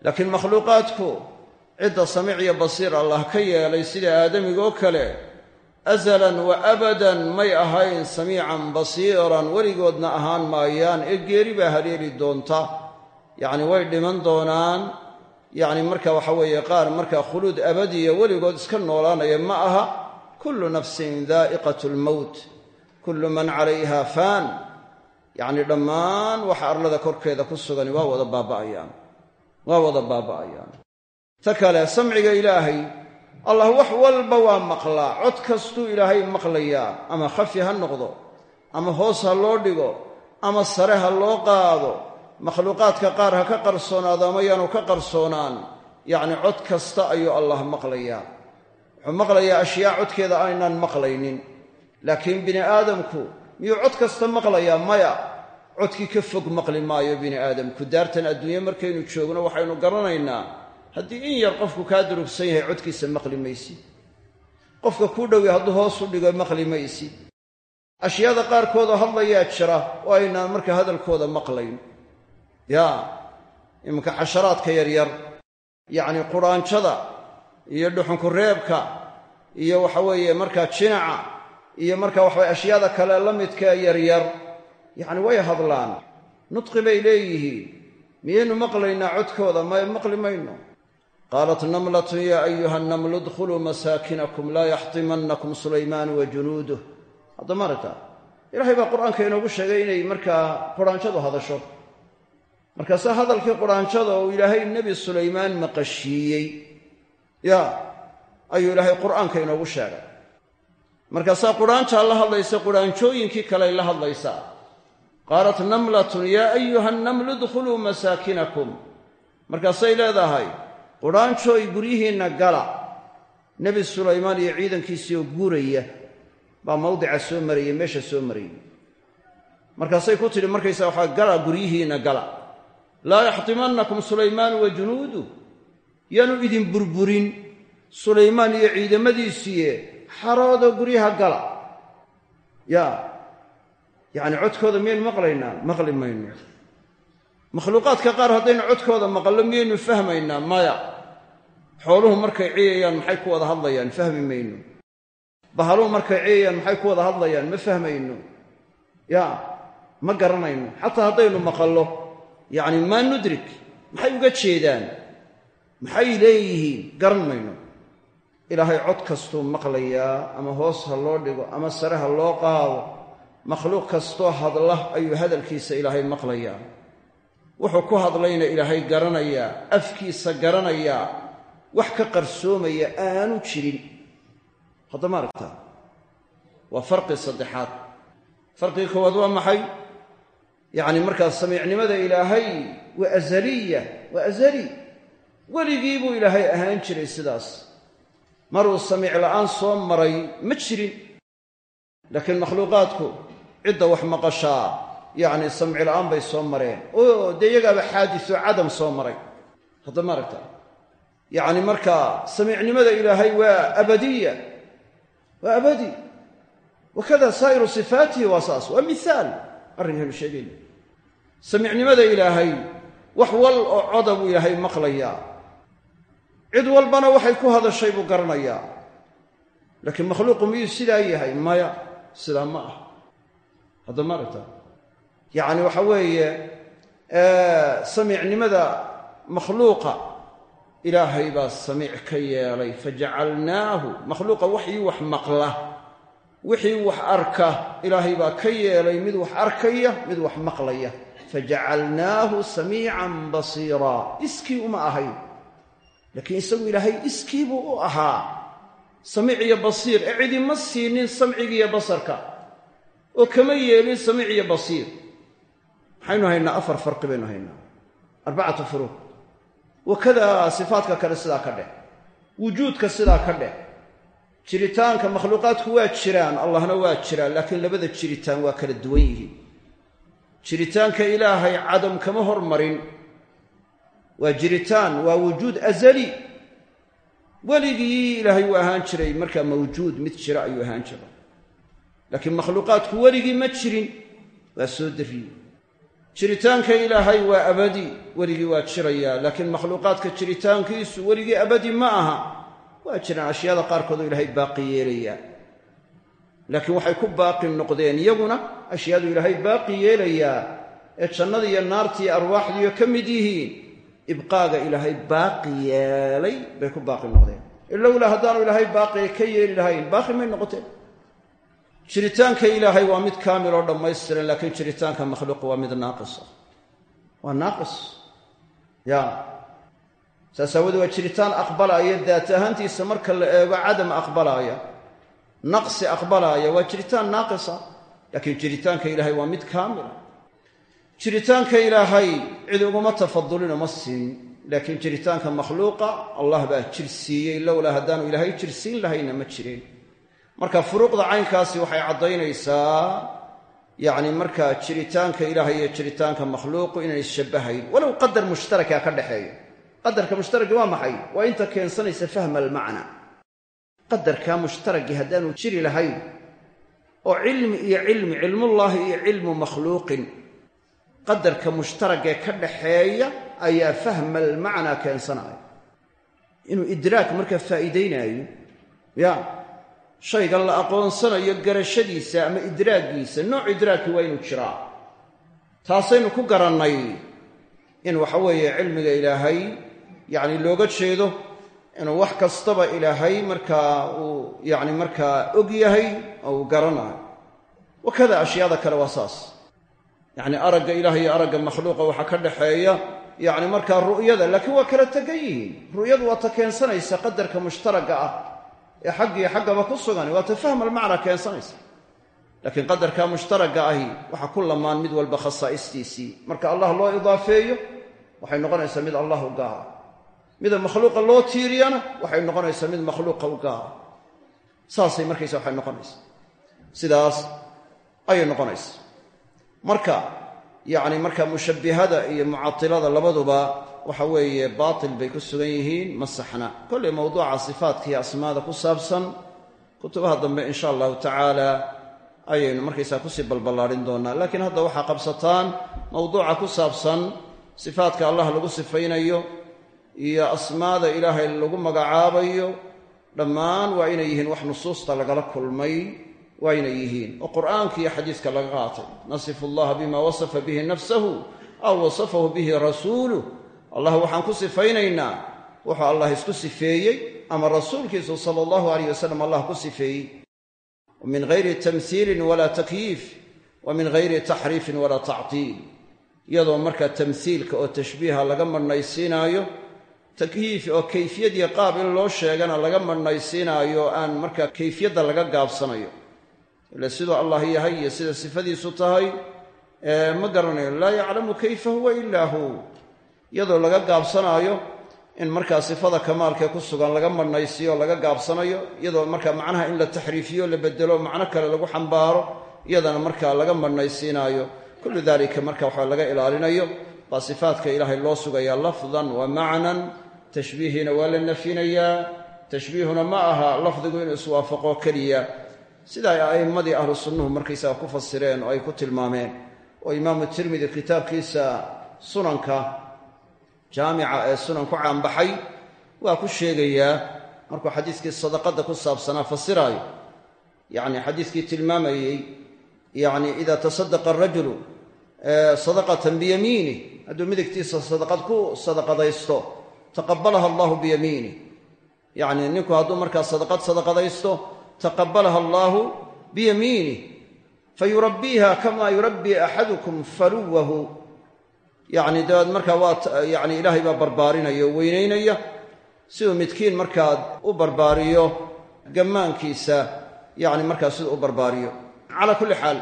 Laakiin makhluuqaadku cidda samiic iyo basiir allah ka yeelay sida aadamigoo kale azalan wa abadan may ahayn samiican basiiran weligoodna ahaan maayaan ee geeri baa haleeli doonta. Yacni way dhiman doonaan. Yacni marka waxa weeye qaar markaa khuluud abadiya weligood iska noolaanaya ma aha kullu nafsin daa'iqat lmowt kullu man calayha faan yacni dhammaan waxa arlada korkeeda ku sugani waa wada baaba'ayaan waa wada baaba'ayaan ta kale samciga ilaahay allah wax walba waa maqlaa cod kastuu ilaahay maqlayaa ama khafi ha noqdo ama hoos ha loo dhigo ama sare ha loo qaado makhluuqaadka qaar ha ka qarsoonaado ama yaanu ka qarsoonaan yacni cod kasta ayuu allah maqlayaa wuxuu maqlayaa ashyaa codkeeda aynaan maqlaynin. Laakiin bini aadamku miyuu cod kasta maqlayaa? Maya. Codkii ka fog maqli maayo bini aadamku. Daartan adduunye markaynu joogno waxaynu garanaynaa haddii in yar qofku kaa durugsan yahay codkiisa maqli maysid qofka kuu dhowi hadduu hoos u dhigo maqli maysid ashyaada qaarkoodoo hadlayaa jira oo aynaan marka hadalkooda maqlayn. Yaa iminka xasharaadka yaryar yacni quraanjada iyo dhuxunkureebka iyo waxa weeye markaa jinaca iyo marka waxabay ashyaada kale la midka yaryar yacni way hadlaan. Nudqi bay leeyihiin. Miyaynu maqlaynaa codkooda? Ma maqli mayno. Qaalat namlatun yaa ayuha namlu dkhuluu masaakinakum laa yaxtimannakum sulaymaanu wa junuuduh. Hadda maaragta ilaahay baa qur'aanka inoogu sheegay inay markaa quraanjadu hadasho. Markaasaa hadalkii quraanjada oo ilaahay nebi sulaymaan maqashiiyey ya ayuu ilaahay qur'aanka inoogu sheegay. Markaasaa quraanjaa la hadlaysa quraanjooyinkii kaley la hadlaysaa qaalat namlatun yaa ayuha namlu dkhuluu masaakinakum. Markaasay leedahay qudhaanjooy guryihiinna gala. Nebi sulaymaan iyo ciidankiisii oo guuraya baa mawdica soo marayay meesha soo marayay. Markaasay ku tidhi markaysa waxaa gala guryihiinna gala. Laa yaxtimannakum sulaymaanu wa junuudu yaanu idin burburin. Sulaymaan iyo ciidamadiisiiye xaroodo guryaha gala. Yaa yacni codkooda miyaynu maqlaynaa? Maqli mayno makhluuqaadka qaar haddaynu codkooda maqallo miyaynu fahmaynaa? Maya. Xooluhu markay ciyayaan maxay ku wada hadlayaan? Fahmi mayno bahaluhu markay ciyayaan maxay ku wada hadlayaan? Ma fahmayno ya ma garanayno xataa haddaynu maqallo yacni maa nudrik maxay uga jeedaan maxay leeyihiin? Garan mayno. Ilaahay cod kastuu maqlayaa ama hoos ha loo dhigo ama sare ha loo qaado makhluuq kastoo hadla ayuu hadalkiisa ilaahay maqlayaa. Wuxuu ku hadlayna ilaahay garanayaa afkiisa garanayaa wax ka qarsoomaya aanu jirin. Hadda ma aragtaa waa farqi saddexaad. Farqiga koowaad waa maxay? Yacni markaa samiicnimada ilaahay waa azaliya waa azali weligii buu ilaahay ahaan jiray sidaas. Maruu samiic la'aan soo maray ma jirin. Laakiin makhluuqaadku cidda wax maqashaa yacni samci la'aan bay soo mareen. Oo dee iyagaaba xaadiso cadam soo maray. Hadda ma aragta. Yacni markaa samiicnimada ilaahay waa abadiya. Waa abadi. Wakada saa'iru sifaatihi waa saas. Waa mihaal arrinkaynu sheegayna samiicnimada ilaahay wax wal oo coda buu ilaahay maqlayaa cid walbana waxay ku hadashay buu garanayaa. Laakiin makhluuqu miyuu sidaa yahay? Maya sidaa ma ah hadda ma aragta. Yacni waxa weeye samiicnimada makhluuqa ilaahay baa samiic ka yeelay. Fajacalnaahu makhluuqa waxii wax maqla wixii wax arka ilaahay baa ka yeelay mid wax arkaya mid wax maqlaya. Fajacalnaahu samiican basiiraa. Iskii uma ahayn laakiin isagu ilaahay iskii buu u ahaa. Samiic iyo basiir ee cidima siinin samcigiiyo basarka. Oo kama yeelin samiic iyo basiir. Maxaynu haynaa afar farqi baynu haynaa. Arbacatu furuuq. Wakadaa sifaadka kale sidaa ka dheh. Wujuudka sidaa ka dheh. Jiritaanka makhluuqaadku waa jiraan allahna waa jiraan laakiin labada jiritaan waa kala duwan yihiin. Jiritaanka ilaahay cadam kama hormarin waa jiritaan waa wujuud azali. Weligii ilaahay uu ahaan jiray markaa mawjuud mid jira ayuu ahaan jira laakiin makhluuqaadku weligii ma jirin waa soo dariyey jiritaanka ilaahay waa abadi weligii waa jirayaa. Laakiin makhluuqaadka jiritaankiisu weligii abadi ma aha. Waa jiraan ashyaada qaarkoodoo ilaahay baaqi yeelayaa. Laakiin waxay ku baaqi noqdeen iyaguna ashyaadu ilaahay baaqi yeelayaa. Ee jannada iyo naarta iyo arwaaxdiiyo ka mid yihiin ibqaaga ilaahay baaqi yeelay bay ku baaqi noqdeen. Ilowla haddaanu ilaahay baaqiga ka yeeli lahayn baaqi may noqoteen jiritaanka ilaahay waa mid kaamil oo dhammaystiran laakiin jiritaanka makhluuqa waa mid naaqisa waa naaqis. Ya saas aawadee waa jiritaan aqbalaaya daat ahaantiisa marka la eego cadam aqbalaaya naqsi aqbalaaya waa jiritaan naaqisa. Laakiin jiritaanka ilaahay waa mid kaamila jiritaanka ilaahay cid uguma tafadulin uma siin laakiin jiritaanka makhluuqa allah baa jir siiyey lowlaa haddaanu ilaahay jir siin lahayna ma jirin. Marka furuuqda caynkaasi waxay caddaynaysaa yacni markaa jiritaanka ilaahay iyo jiritaanka makhluuqu inaan isshabbahayn walow qadar mushtaraka ka dhexeeyo qadarka mushtaraki waa maxay? Waa inta keensanaysa fahma almacna. Qadarkaa mushtaraki haddaanu jiri lahayn oo cilmi iyo cilmi cilmullaahi iyo cilmu makhluuqin qadarka mushtaragee ka dhaxeeya ayaa fahma almacnaa keensanaya inuu idraak markaa faa'iidaynaayo. Ya shaygan la aqoonsanayo garashadiisa ama idraagiisa nooc idraaki waa inuu jiraa. Taasaynu ku garannay in waxa weeye cilmiga ilaahay yacni looga jeedo inuu wax kastaba ilaahay markaa uu yacni markaa og yahay oo uu garanayo. Wakada ashyaada kale waa saas yacni aragga ilaah iyo aragga makhluuqa waxaa ka dhaxeeya yacni markaa ru'yada laakiin waa kala tegan yihiin ru'yadu waa ta keensanaysa qadarka mushtaragga ah ee xaggiyo xaggaba ku sugan waa ta fahma almacnaa keensanaysa. Laakiin qadarka mushtaragga ahi waxaa ku lamaan mid walba khasaa'istiisii. Marka allah loo idaafeeyo waxay noqonaysaa mid allah u gaara mida makhluuqa loo tiiriyana waxay noqonaysaa mid makhluuqa u gaara saasay markaysa waxay noqonaysaa sidaas ayay noqonaysa marka yacni marka mushabbihada iyo mucatilada labaduba waxa weeye baatil bay ku sugan yihiin ma saxna. Kollay mowduuca sifaadka iyo asmaada ku saabsan kutubaha dambe insha allahu tacaala ayaynu markaysaa ku sii balballaadhin doonaa laakiin hadda waxaa qabsataan mowduuca ku saabsan sifaadka allah lagu sifaynayo iyo asmaada ilaahay lagu magacaabayo dhammaan waa inay yihiin wax nusuusta lagala kulmay waa inay yihiin. Oo qur'aanka iyo xadiiska laga qaatay. Nasifu allaha bima wasafa bihi nafsahu aw wasafahu bihi rasuuluh allah waxaan ku sifaynaynaa. Wuxuu allah isku sifeeyey ama rasuulkiisu sala allahu alayh wasalam allah ku sifeeyey. Min gayri tamhiilin walaa takyiif wa min gayri taxriifin walaa tactiil iyadoo markaa tamhiilka oo tashbiiha laga madhnaysiinaayo takyiif oo kayfiyadii qaab in loo sheegana laga madhnaysiinaayo aan markaa kayfiyadda laga gaabsanayo ila siduu allah yahay iyo sida sifadiisu tahay ma garanayo laa yaclamu kayfa huwa ilaa hu. Iyadoo laga gaabsanaayo in markaa sifada kamaalkee ku sugan laga madhnaysiyo laga gaabsanayo iyadoo markaa macnaha in la taxriifiyo la bedelo macno kale lagu xambaaro iyadana markaa laga madhnaysiinaayo kullu dalika marka waxa laga ilaalinayo baa sifaatka ilaahay loo sugayaa lafdan wa macnan tashbiihina waa la nafyinayaa tashbiihuna ma aha lafdigu inuu iswaafaqo keliya sida ay a'immadii ahlu sunnuhu markaysaga ku fasireen oo ay ku tilmaameen oo imaamu tirmidi kitaabkiisa sunanka jaamica ee sunan ku caanbaxay waa ku sheegayaa markuu xadiiskii sadaqadda ku saabsanaa fasiraayo yacni xadiiskii tilmaamayey yacni ida tasadaqa arajulu sadaqatan biyamiinih hadduu midigtiisa sadaqad ku sadaqadaysto taqabalaha allahu biyamiinih yacni ninku hadduu markaa sadaqad sadaqadaysto taqabalaha allaahu biyamiinih fayurabbiiha kama yurabbii axadukum faluwahu. Yacni dabeed markaa waa yani ilaahay baa barbaarinaya oo weynaynaya siduu midkiin markaa u barbaariyo gammaankiisa yani markaa siduu u barbaariyo. Calaa kulli xaal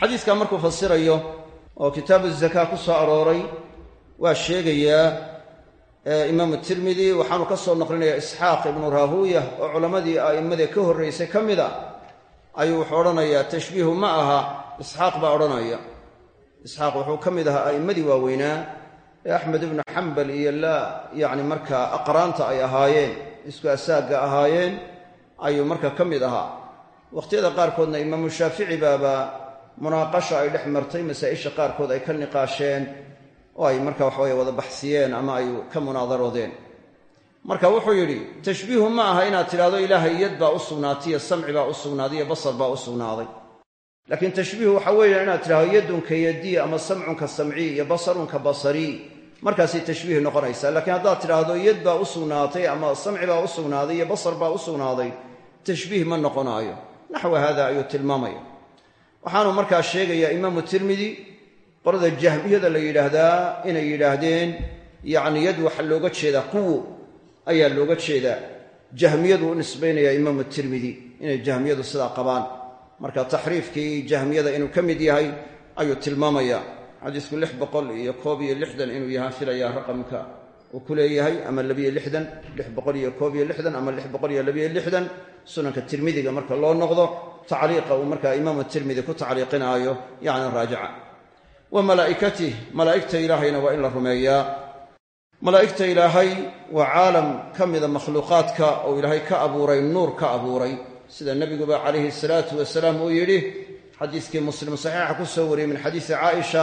xadiiskaa markuu fasirayo oo kitaabu zakaa ku soo arooray waa sheegayaa imaamu tirmidi waxaanu ka soo noqlinayaa isxaaq ibnu raahuuya oo culammadii a'immadee ka horraysay ka mid a ayuu wuxuu odhanayaa tashbiihu ma aha isxaaq baa odhanaya. Isxaaq wuxuu ka mid ahaa a'immadii waaweynaa ee axmed ibnu xambal iyo la yacni markaa aqraanta ay ahaayeen isku asaagga ahaayeen ayuu marka ka mid ahaa. Wakhtiyada qaarkoodna imaamu shaafici baaba munaaqasha ay dhex martay masaa-isha qaarkood ay ka niqaasheen oo ay marka waxaweye wada baxsiyeen ama ay ka munaadaroodeen marka wuxuu yidhi tashbiihu ma aha inaad tidhahdo ilaahay yad baa u sugnaatay iyo samci baa u sugnaaday iyo basar baa u sugnaaday. Laakiin tashbiihu waxa weeye inaad tidhahdo yadunka yadii ama samcunka samcii iyo basarunka basarii markaasay tashbiih noqonaysaa. Laakiin haddaad tidhaahdo yad baa u sugnaatay ama samci baa u sugnaaday iyo basar baa u sugnaaday tashbiih ma noqonaayo. Naxwa hada ayuu tilmaamaya. Waxaanu markaa sheegayaa imaamu tirmidi qolada jahmiyada la yidhaahdaa inay yidhaahdeen yacni yad waxa looga jeedaa quwo ayaa looga jeedaa. Jahmiyadu u nisbaynayaa imaamu tirmidi inay jahmiyadu sidaa qabaan. Marka taxriifkii jahmiyada inuu ka mid yahay ayuu tilmaamaya xadiisku lix boqol iyo koob iyo lixdan inuu yahaan filayaa raqamka uu ku leeyahay ama labiyo lixdan lix boqol iyo koob iyo lixdan ama lix boqol iyo labiyo lixdan. Sunanka tirmidiga marka loo noqdo tacliiqa uu markaa imaamu tirmidi ku tacliiqinaayo yacni raajica wa malaa'ikatih malaa'igta ilaahayna waa in la rumeeyaa. Malaa'igta ilaahay waa caalam ka mida makhluuqaadka oo ilaahay ka abuuray nuur ka abuuray. Sida nebiguba calayhi salaatu wasalaam uu yidhi xadiiskii muslim saxiixa ku soo wariyey min xadiisi caaisha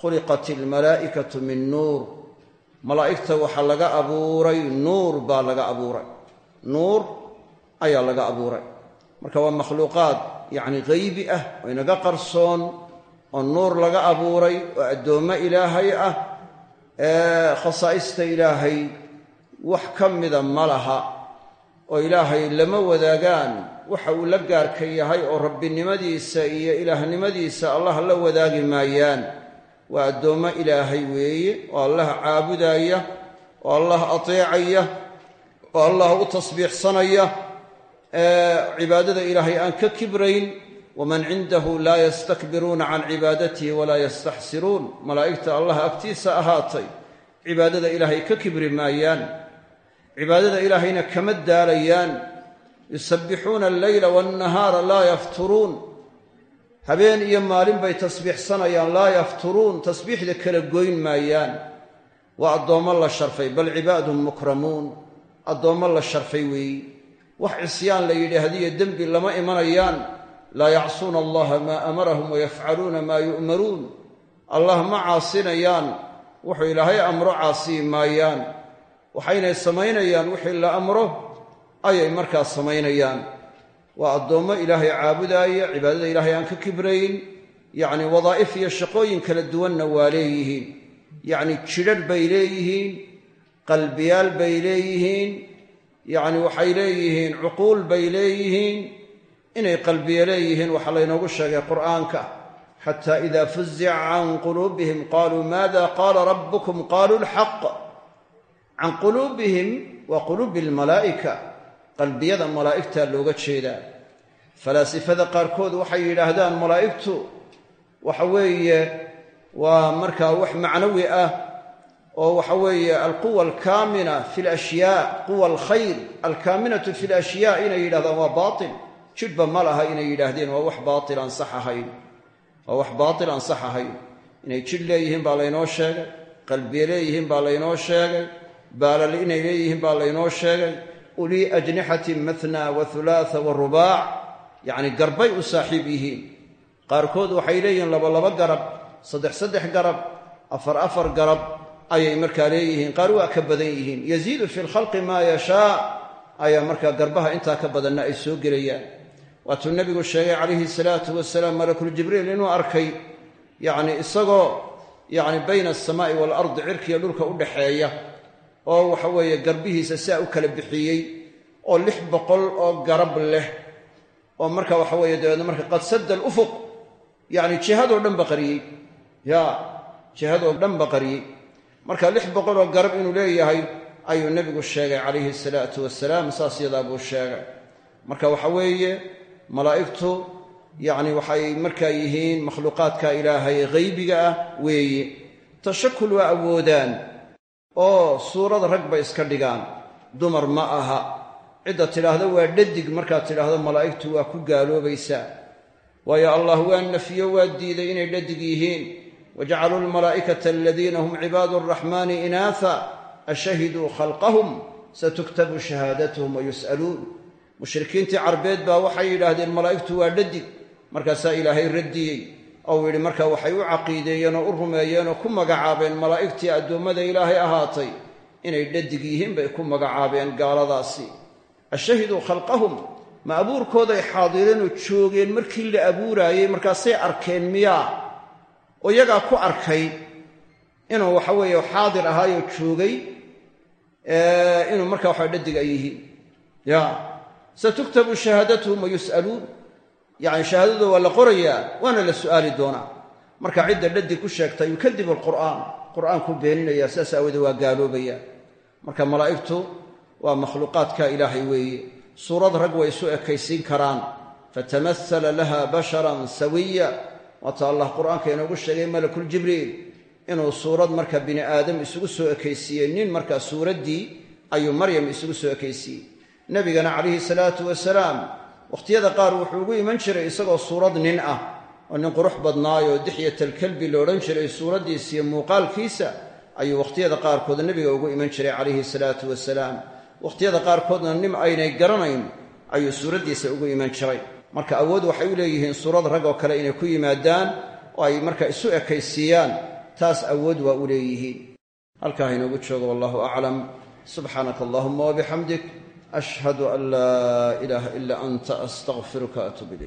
khuliqat almalaa'ikatu min nuur. Malaa'igta waxaa laga abuuray nuur baa laga abuuray. Nuur ayaa laga abuuray. Marka waa makhluuqaad yacni haybi ah oo inaga qarsoon oo nuur laga abuuray oo addoommo ilaahay ah ee khasaa'ista ilaahay wax ka mida ma laha oo ilaahay lama wadaagaan. Waxa uu la gaarka yahay oo rabbinimadiisa iyo ilaahnimadiisa allah la wadaagi maayaan. Waa addoommo ilaahay weeye oo allah caabudaaya oo allah ateecaya oo allah u tasbiixsanaya. Cibaadada ilaahay aan ka kibrayn waman cindahu laa yastakbiruuna can cibaadatihi walaa yastaxsiruun malaa'igta allah agtiisa ahaatay cibaadada ilaahay ka kibri maayaan cibaadada ilaahayna kama daalayaan yusabbixuuna alleyla waannahaara laa yafturuun habeen iyo maalin bay tasbiixsanayaan laa yafturuun tasbiixda kala goyn maayaan waa addoommo la sharfay bal cibaadun mukramuun addoommo la sharfay weeyi wax cisyaan la yidhaahdiyo dembi lama imanayaan laa yacsuuna allaha maa amarahum wayafcaluuna maa yu'maruun. Allah ma caasinayaan wuxuu ilaahay amro caasiyi maayaan waxaynay samaynayaan wixii la amro ayay markaa samaynayaan. Waa addoommo ilaahay caabudaaya cibaadada ilaahay aan ka kibrayn yacni wadaa'if iyo shaqooyin kala duwanna waa leeyihiin. Yacni jidhadh bay leeyihiin qalbiyaal bay leeyihiin yacni waxay leeyihiin cuquul bay leeyihiin inay qalbiye leeyihiin waxaa laynoogu sheegay qur'aanka xata ida fuzica can quluubihim qaluu maada qaala rabbukum qaluu lxaq can quluubihim waa quluubi almalaa'ika qalbiyada malaa'igtaa looga jeedaa falaasifada qaarkood waxay yidhaahdaan malaa'igtu waxa weeye waa markaa wax macnawi ah oo waxa weeye alquwa alkaamina fi lashyaa quwa alkhayr alkaaminatu fi lashyaa inay yidhahdaan waa baatil jidhba ma laha inay yidhaahdeen waa wax baatil aan sax ahayn. Waa wax baatil aan sax ahayn. Inay jidh leeyihiin baa laynoo sheegay qalbiye leeyihiin baa laynoo sheegay baalal inay leeyihiin baa laynoo sheegay. Ulii ajnixatin matna wa hulaatha wa rubaac yacni garbay u saaxiib yihiin. Qaarkood waxay leeyihiin labalaba garab saddex saddex garab afar afar garab ayay markaa leeyihiin. Qaar waa ka badan yihiin. Yaziidu fi lkhalqi maa yashaa ayaa markaa garbaha intaa ka badanna ay soo gelayaan waatuu nebigu sheegay calayhi salaatu wasalaam malakuljibriil inuu arkay yacni isagoo yacni bayna alsamaa'i waalardi cirkiya dhulka u dhaxeeya oo waxa weeye garbihiisa siaa u kala bixiyey oo lix boqol oo garab leh oo marka waxa weeye dabeedna marka qad sadda alufuq yacni jihadoo dhan ba qariyey. Ya jihadoo dhan ba marka lix boqol oo garab inuu leeyahay ayuu nebigu sheegay calayhi salaatu wasalaam saas yadaa buu sheegay. Marka waxa weeye malaa'igtu yacni waxay markaa yihiin makhluuqaadka ilaahay haybiga ah weeye tashakul waa awoodaan oo suurad rag bay iska dhigaan. Dumar ma aha. Cidda tidhaahdo waa dhadig markaad tidhaahdo malaa'igtu waa ku gaaloobaysaa. Waayo allah waa nafiyo waa diiday inay dhadig yihiin. Wajacaluu lmalaa'ikata aladiina hum cibaadu araxmaani inaatha ashahiduu khalqahum satuktabu shahaadatuhum wayus'aluun mushrikiintii carbeed baa waxay yidhaahdeen malaa'igtu waa dhadig markaasaa ilaahay radiyey ou yidhi marka waxay u caqiideeyeen oo u rumeeyeen oo ku magacaabeen malaa'igtii addoommada ilaahay ahaatay inay dhadig yihiin bay ku magacaabeen gaaladaasi. Ashahiduu khalqahum ma abuurkooday xaadireenoo joogeen markii la abuuraayey markaasay arkeen miyaa? Oo iyagaa ku arkay inuu waxa weeye xaadir ahaayoo joogay inuu markaa waxa dhadig ay yihiin. Ya satuktabu shahaadatuhum wayus'aluun yacni shahaadada waa la qorayaa waana la su'aali doonaa. Marka cidda dhadig ku sheegta yukadibu alqur'aan. Qur'aankuu beeninaya sidaas aawoodee waa gaaloobaya. Marka malaa'igtu waa makhluuqaadka ilaahay weeye. Suurad rag way isu ekaysiin karaan. Fatamahala laha basharan sawiya. Waata allah qur'aanka inoogu sheegay malakuljibriil inuu suurad marka bini aadam isugu soo ekaysiiyey nin markaa suuraddii ayuu maryam isugu soo ekaysiiyey nebigana calayhi salaatu wasalaam wakhtiyada qaar wuxuu ugu iman jiray isagoo suurad nin ah oo nin qurux badnaayoo dixyatalkalbi la odhan jiray suuraddiisiiyo muuqaalkiisa ayuu wakhtiyada qaarkood nebiga ugu iman jiray calayhi salaatu wasalaam. Wakhtiyada qaarkoodna nim aynay garanayn ayuu suuraddiisa ugu iman jiray. Marka awood waxay u leeyihiin suurad rag oo kale inay ku yimaadaan oo ay marka isu ekaysiiyaan taas awood waa u leeyihiin. Halkaa inoogu joogo wallahu aclam subxaanaka allahuma wabixamdik ashhadu an laa ilaaha ila anta astaqfiruka atub ilayk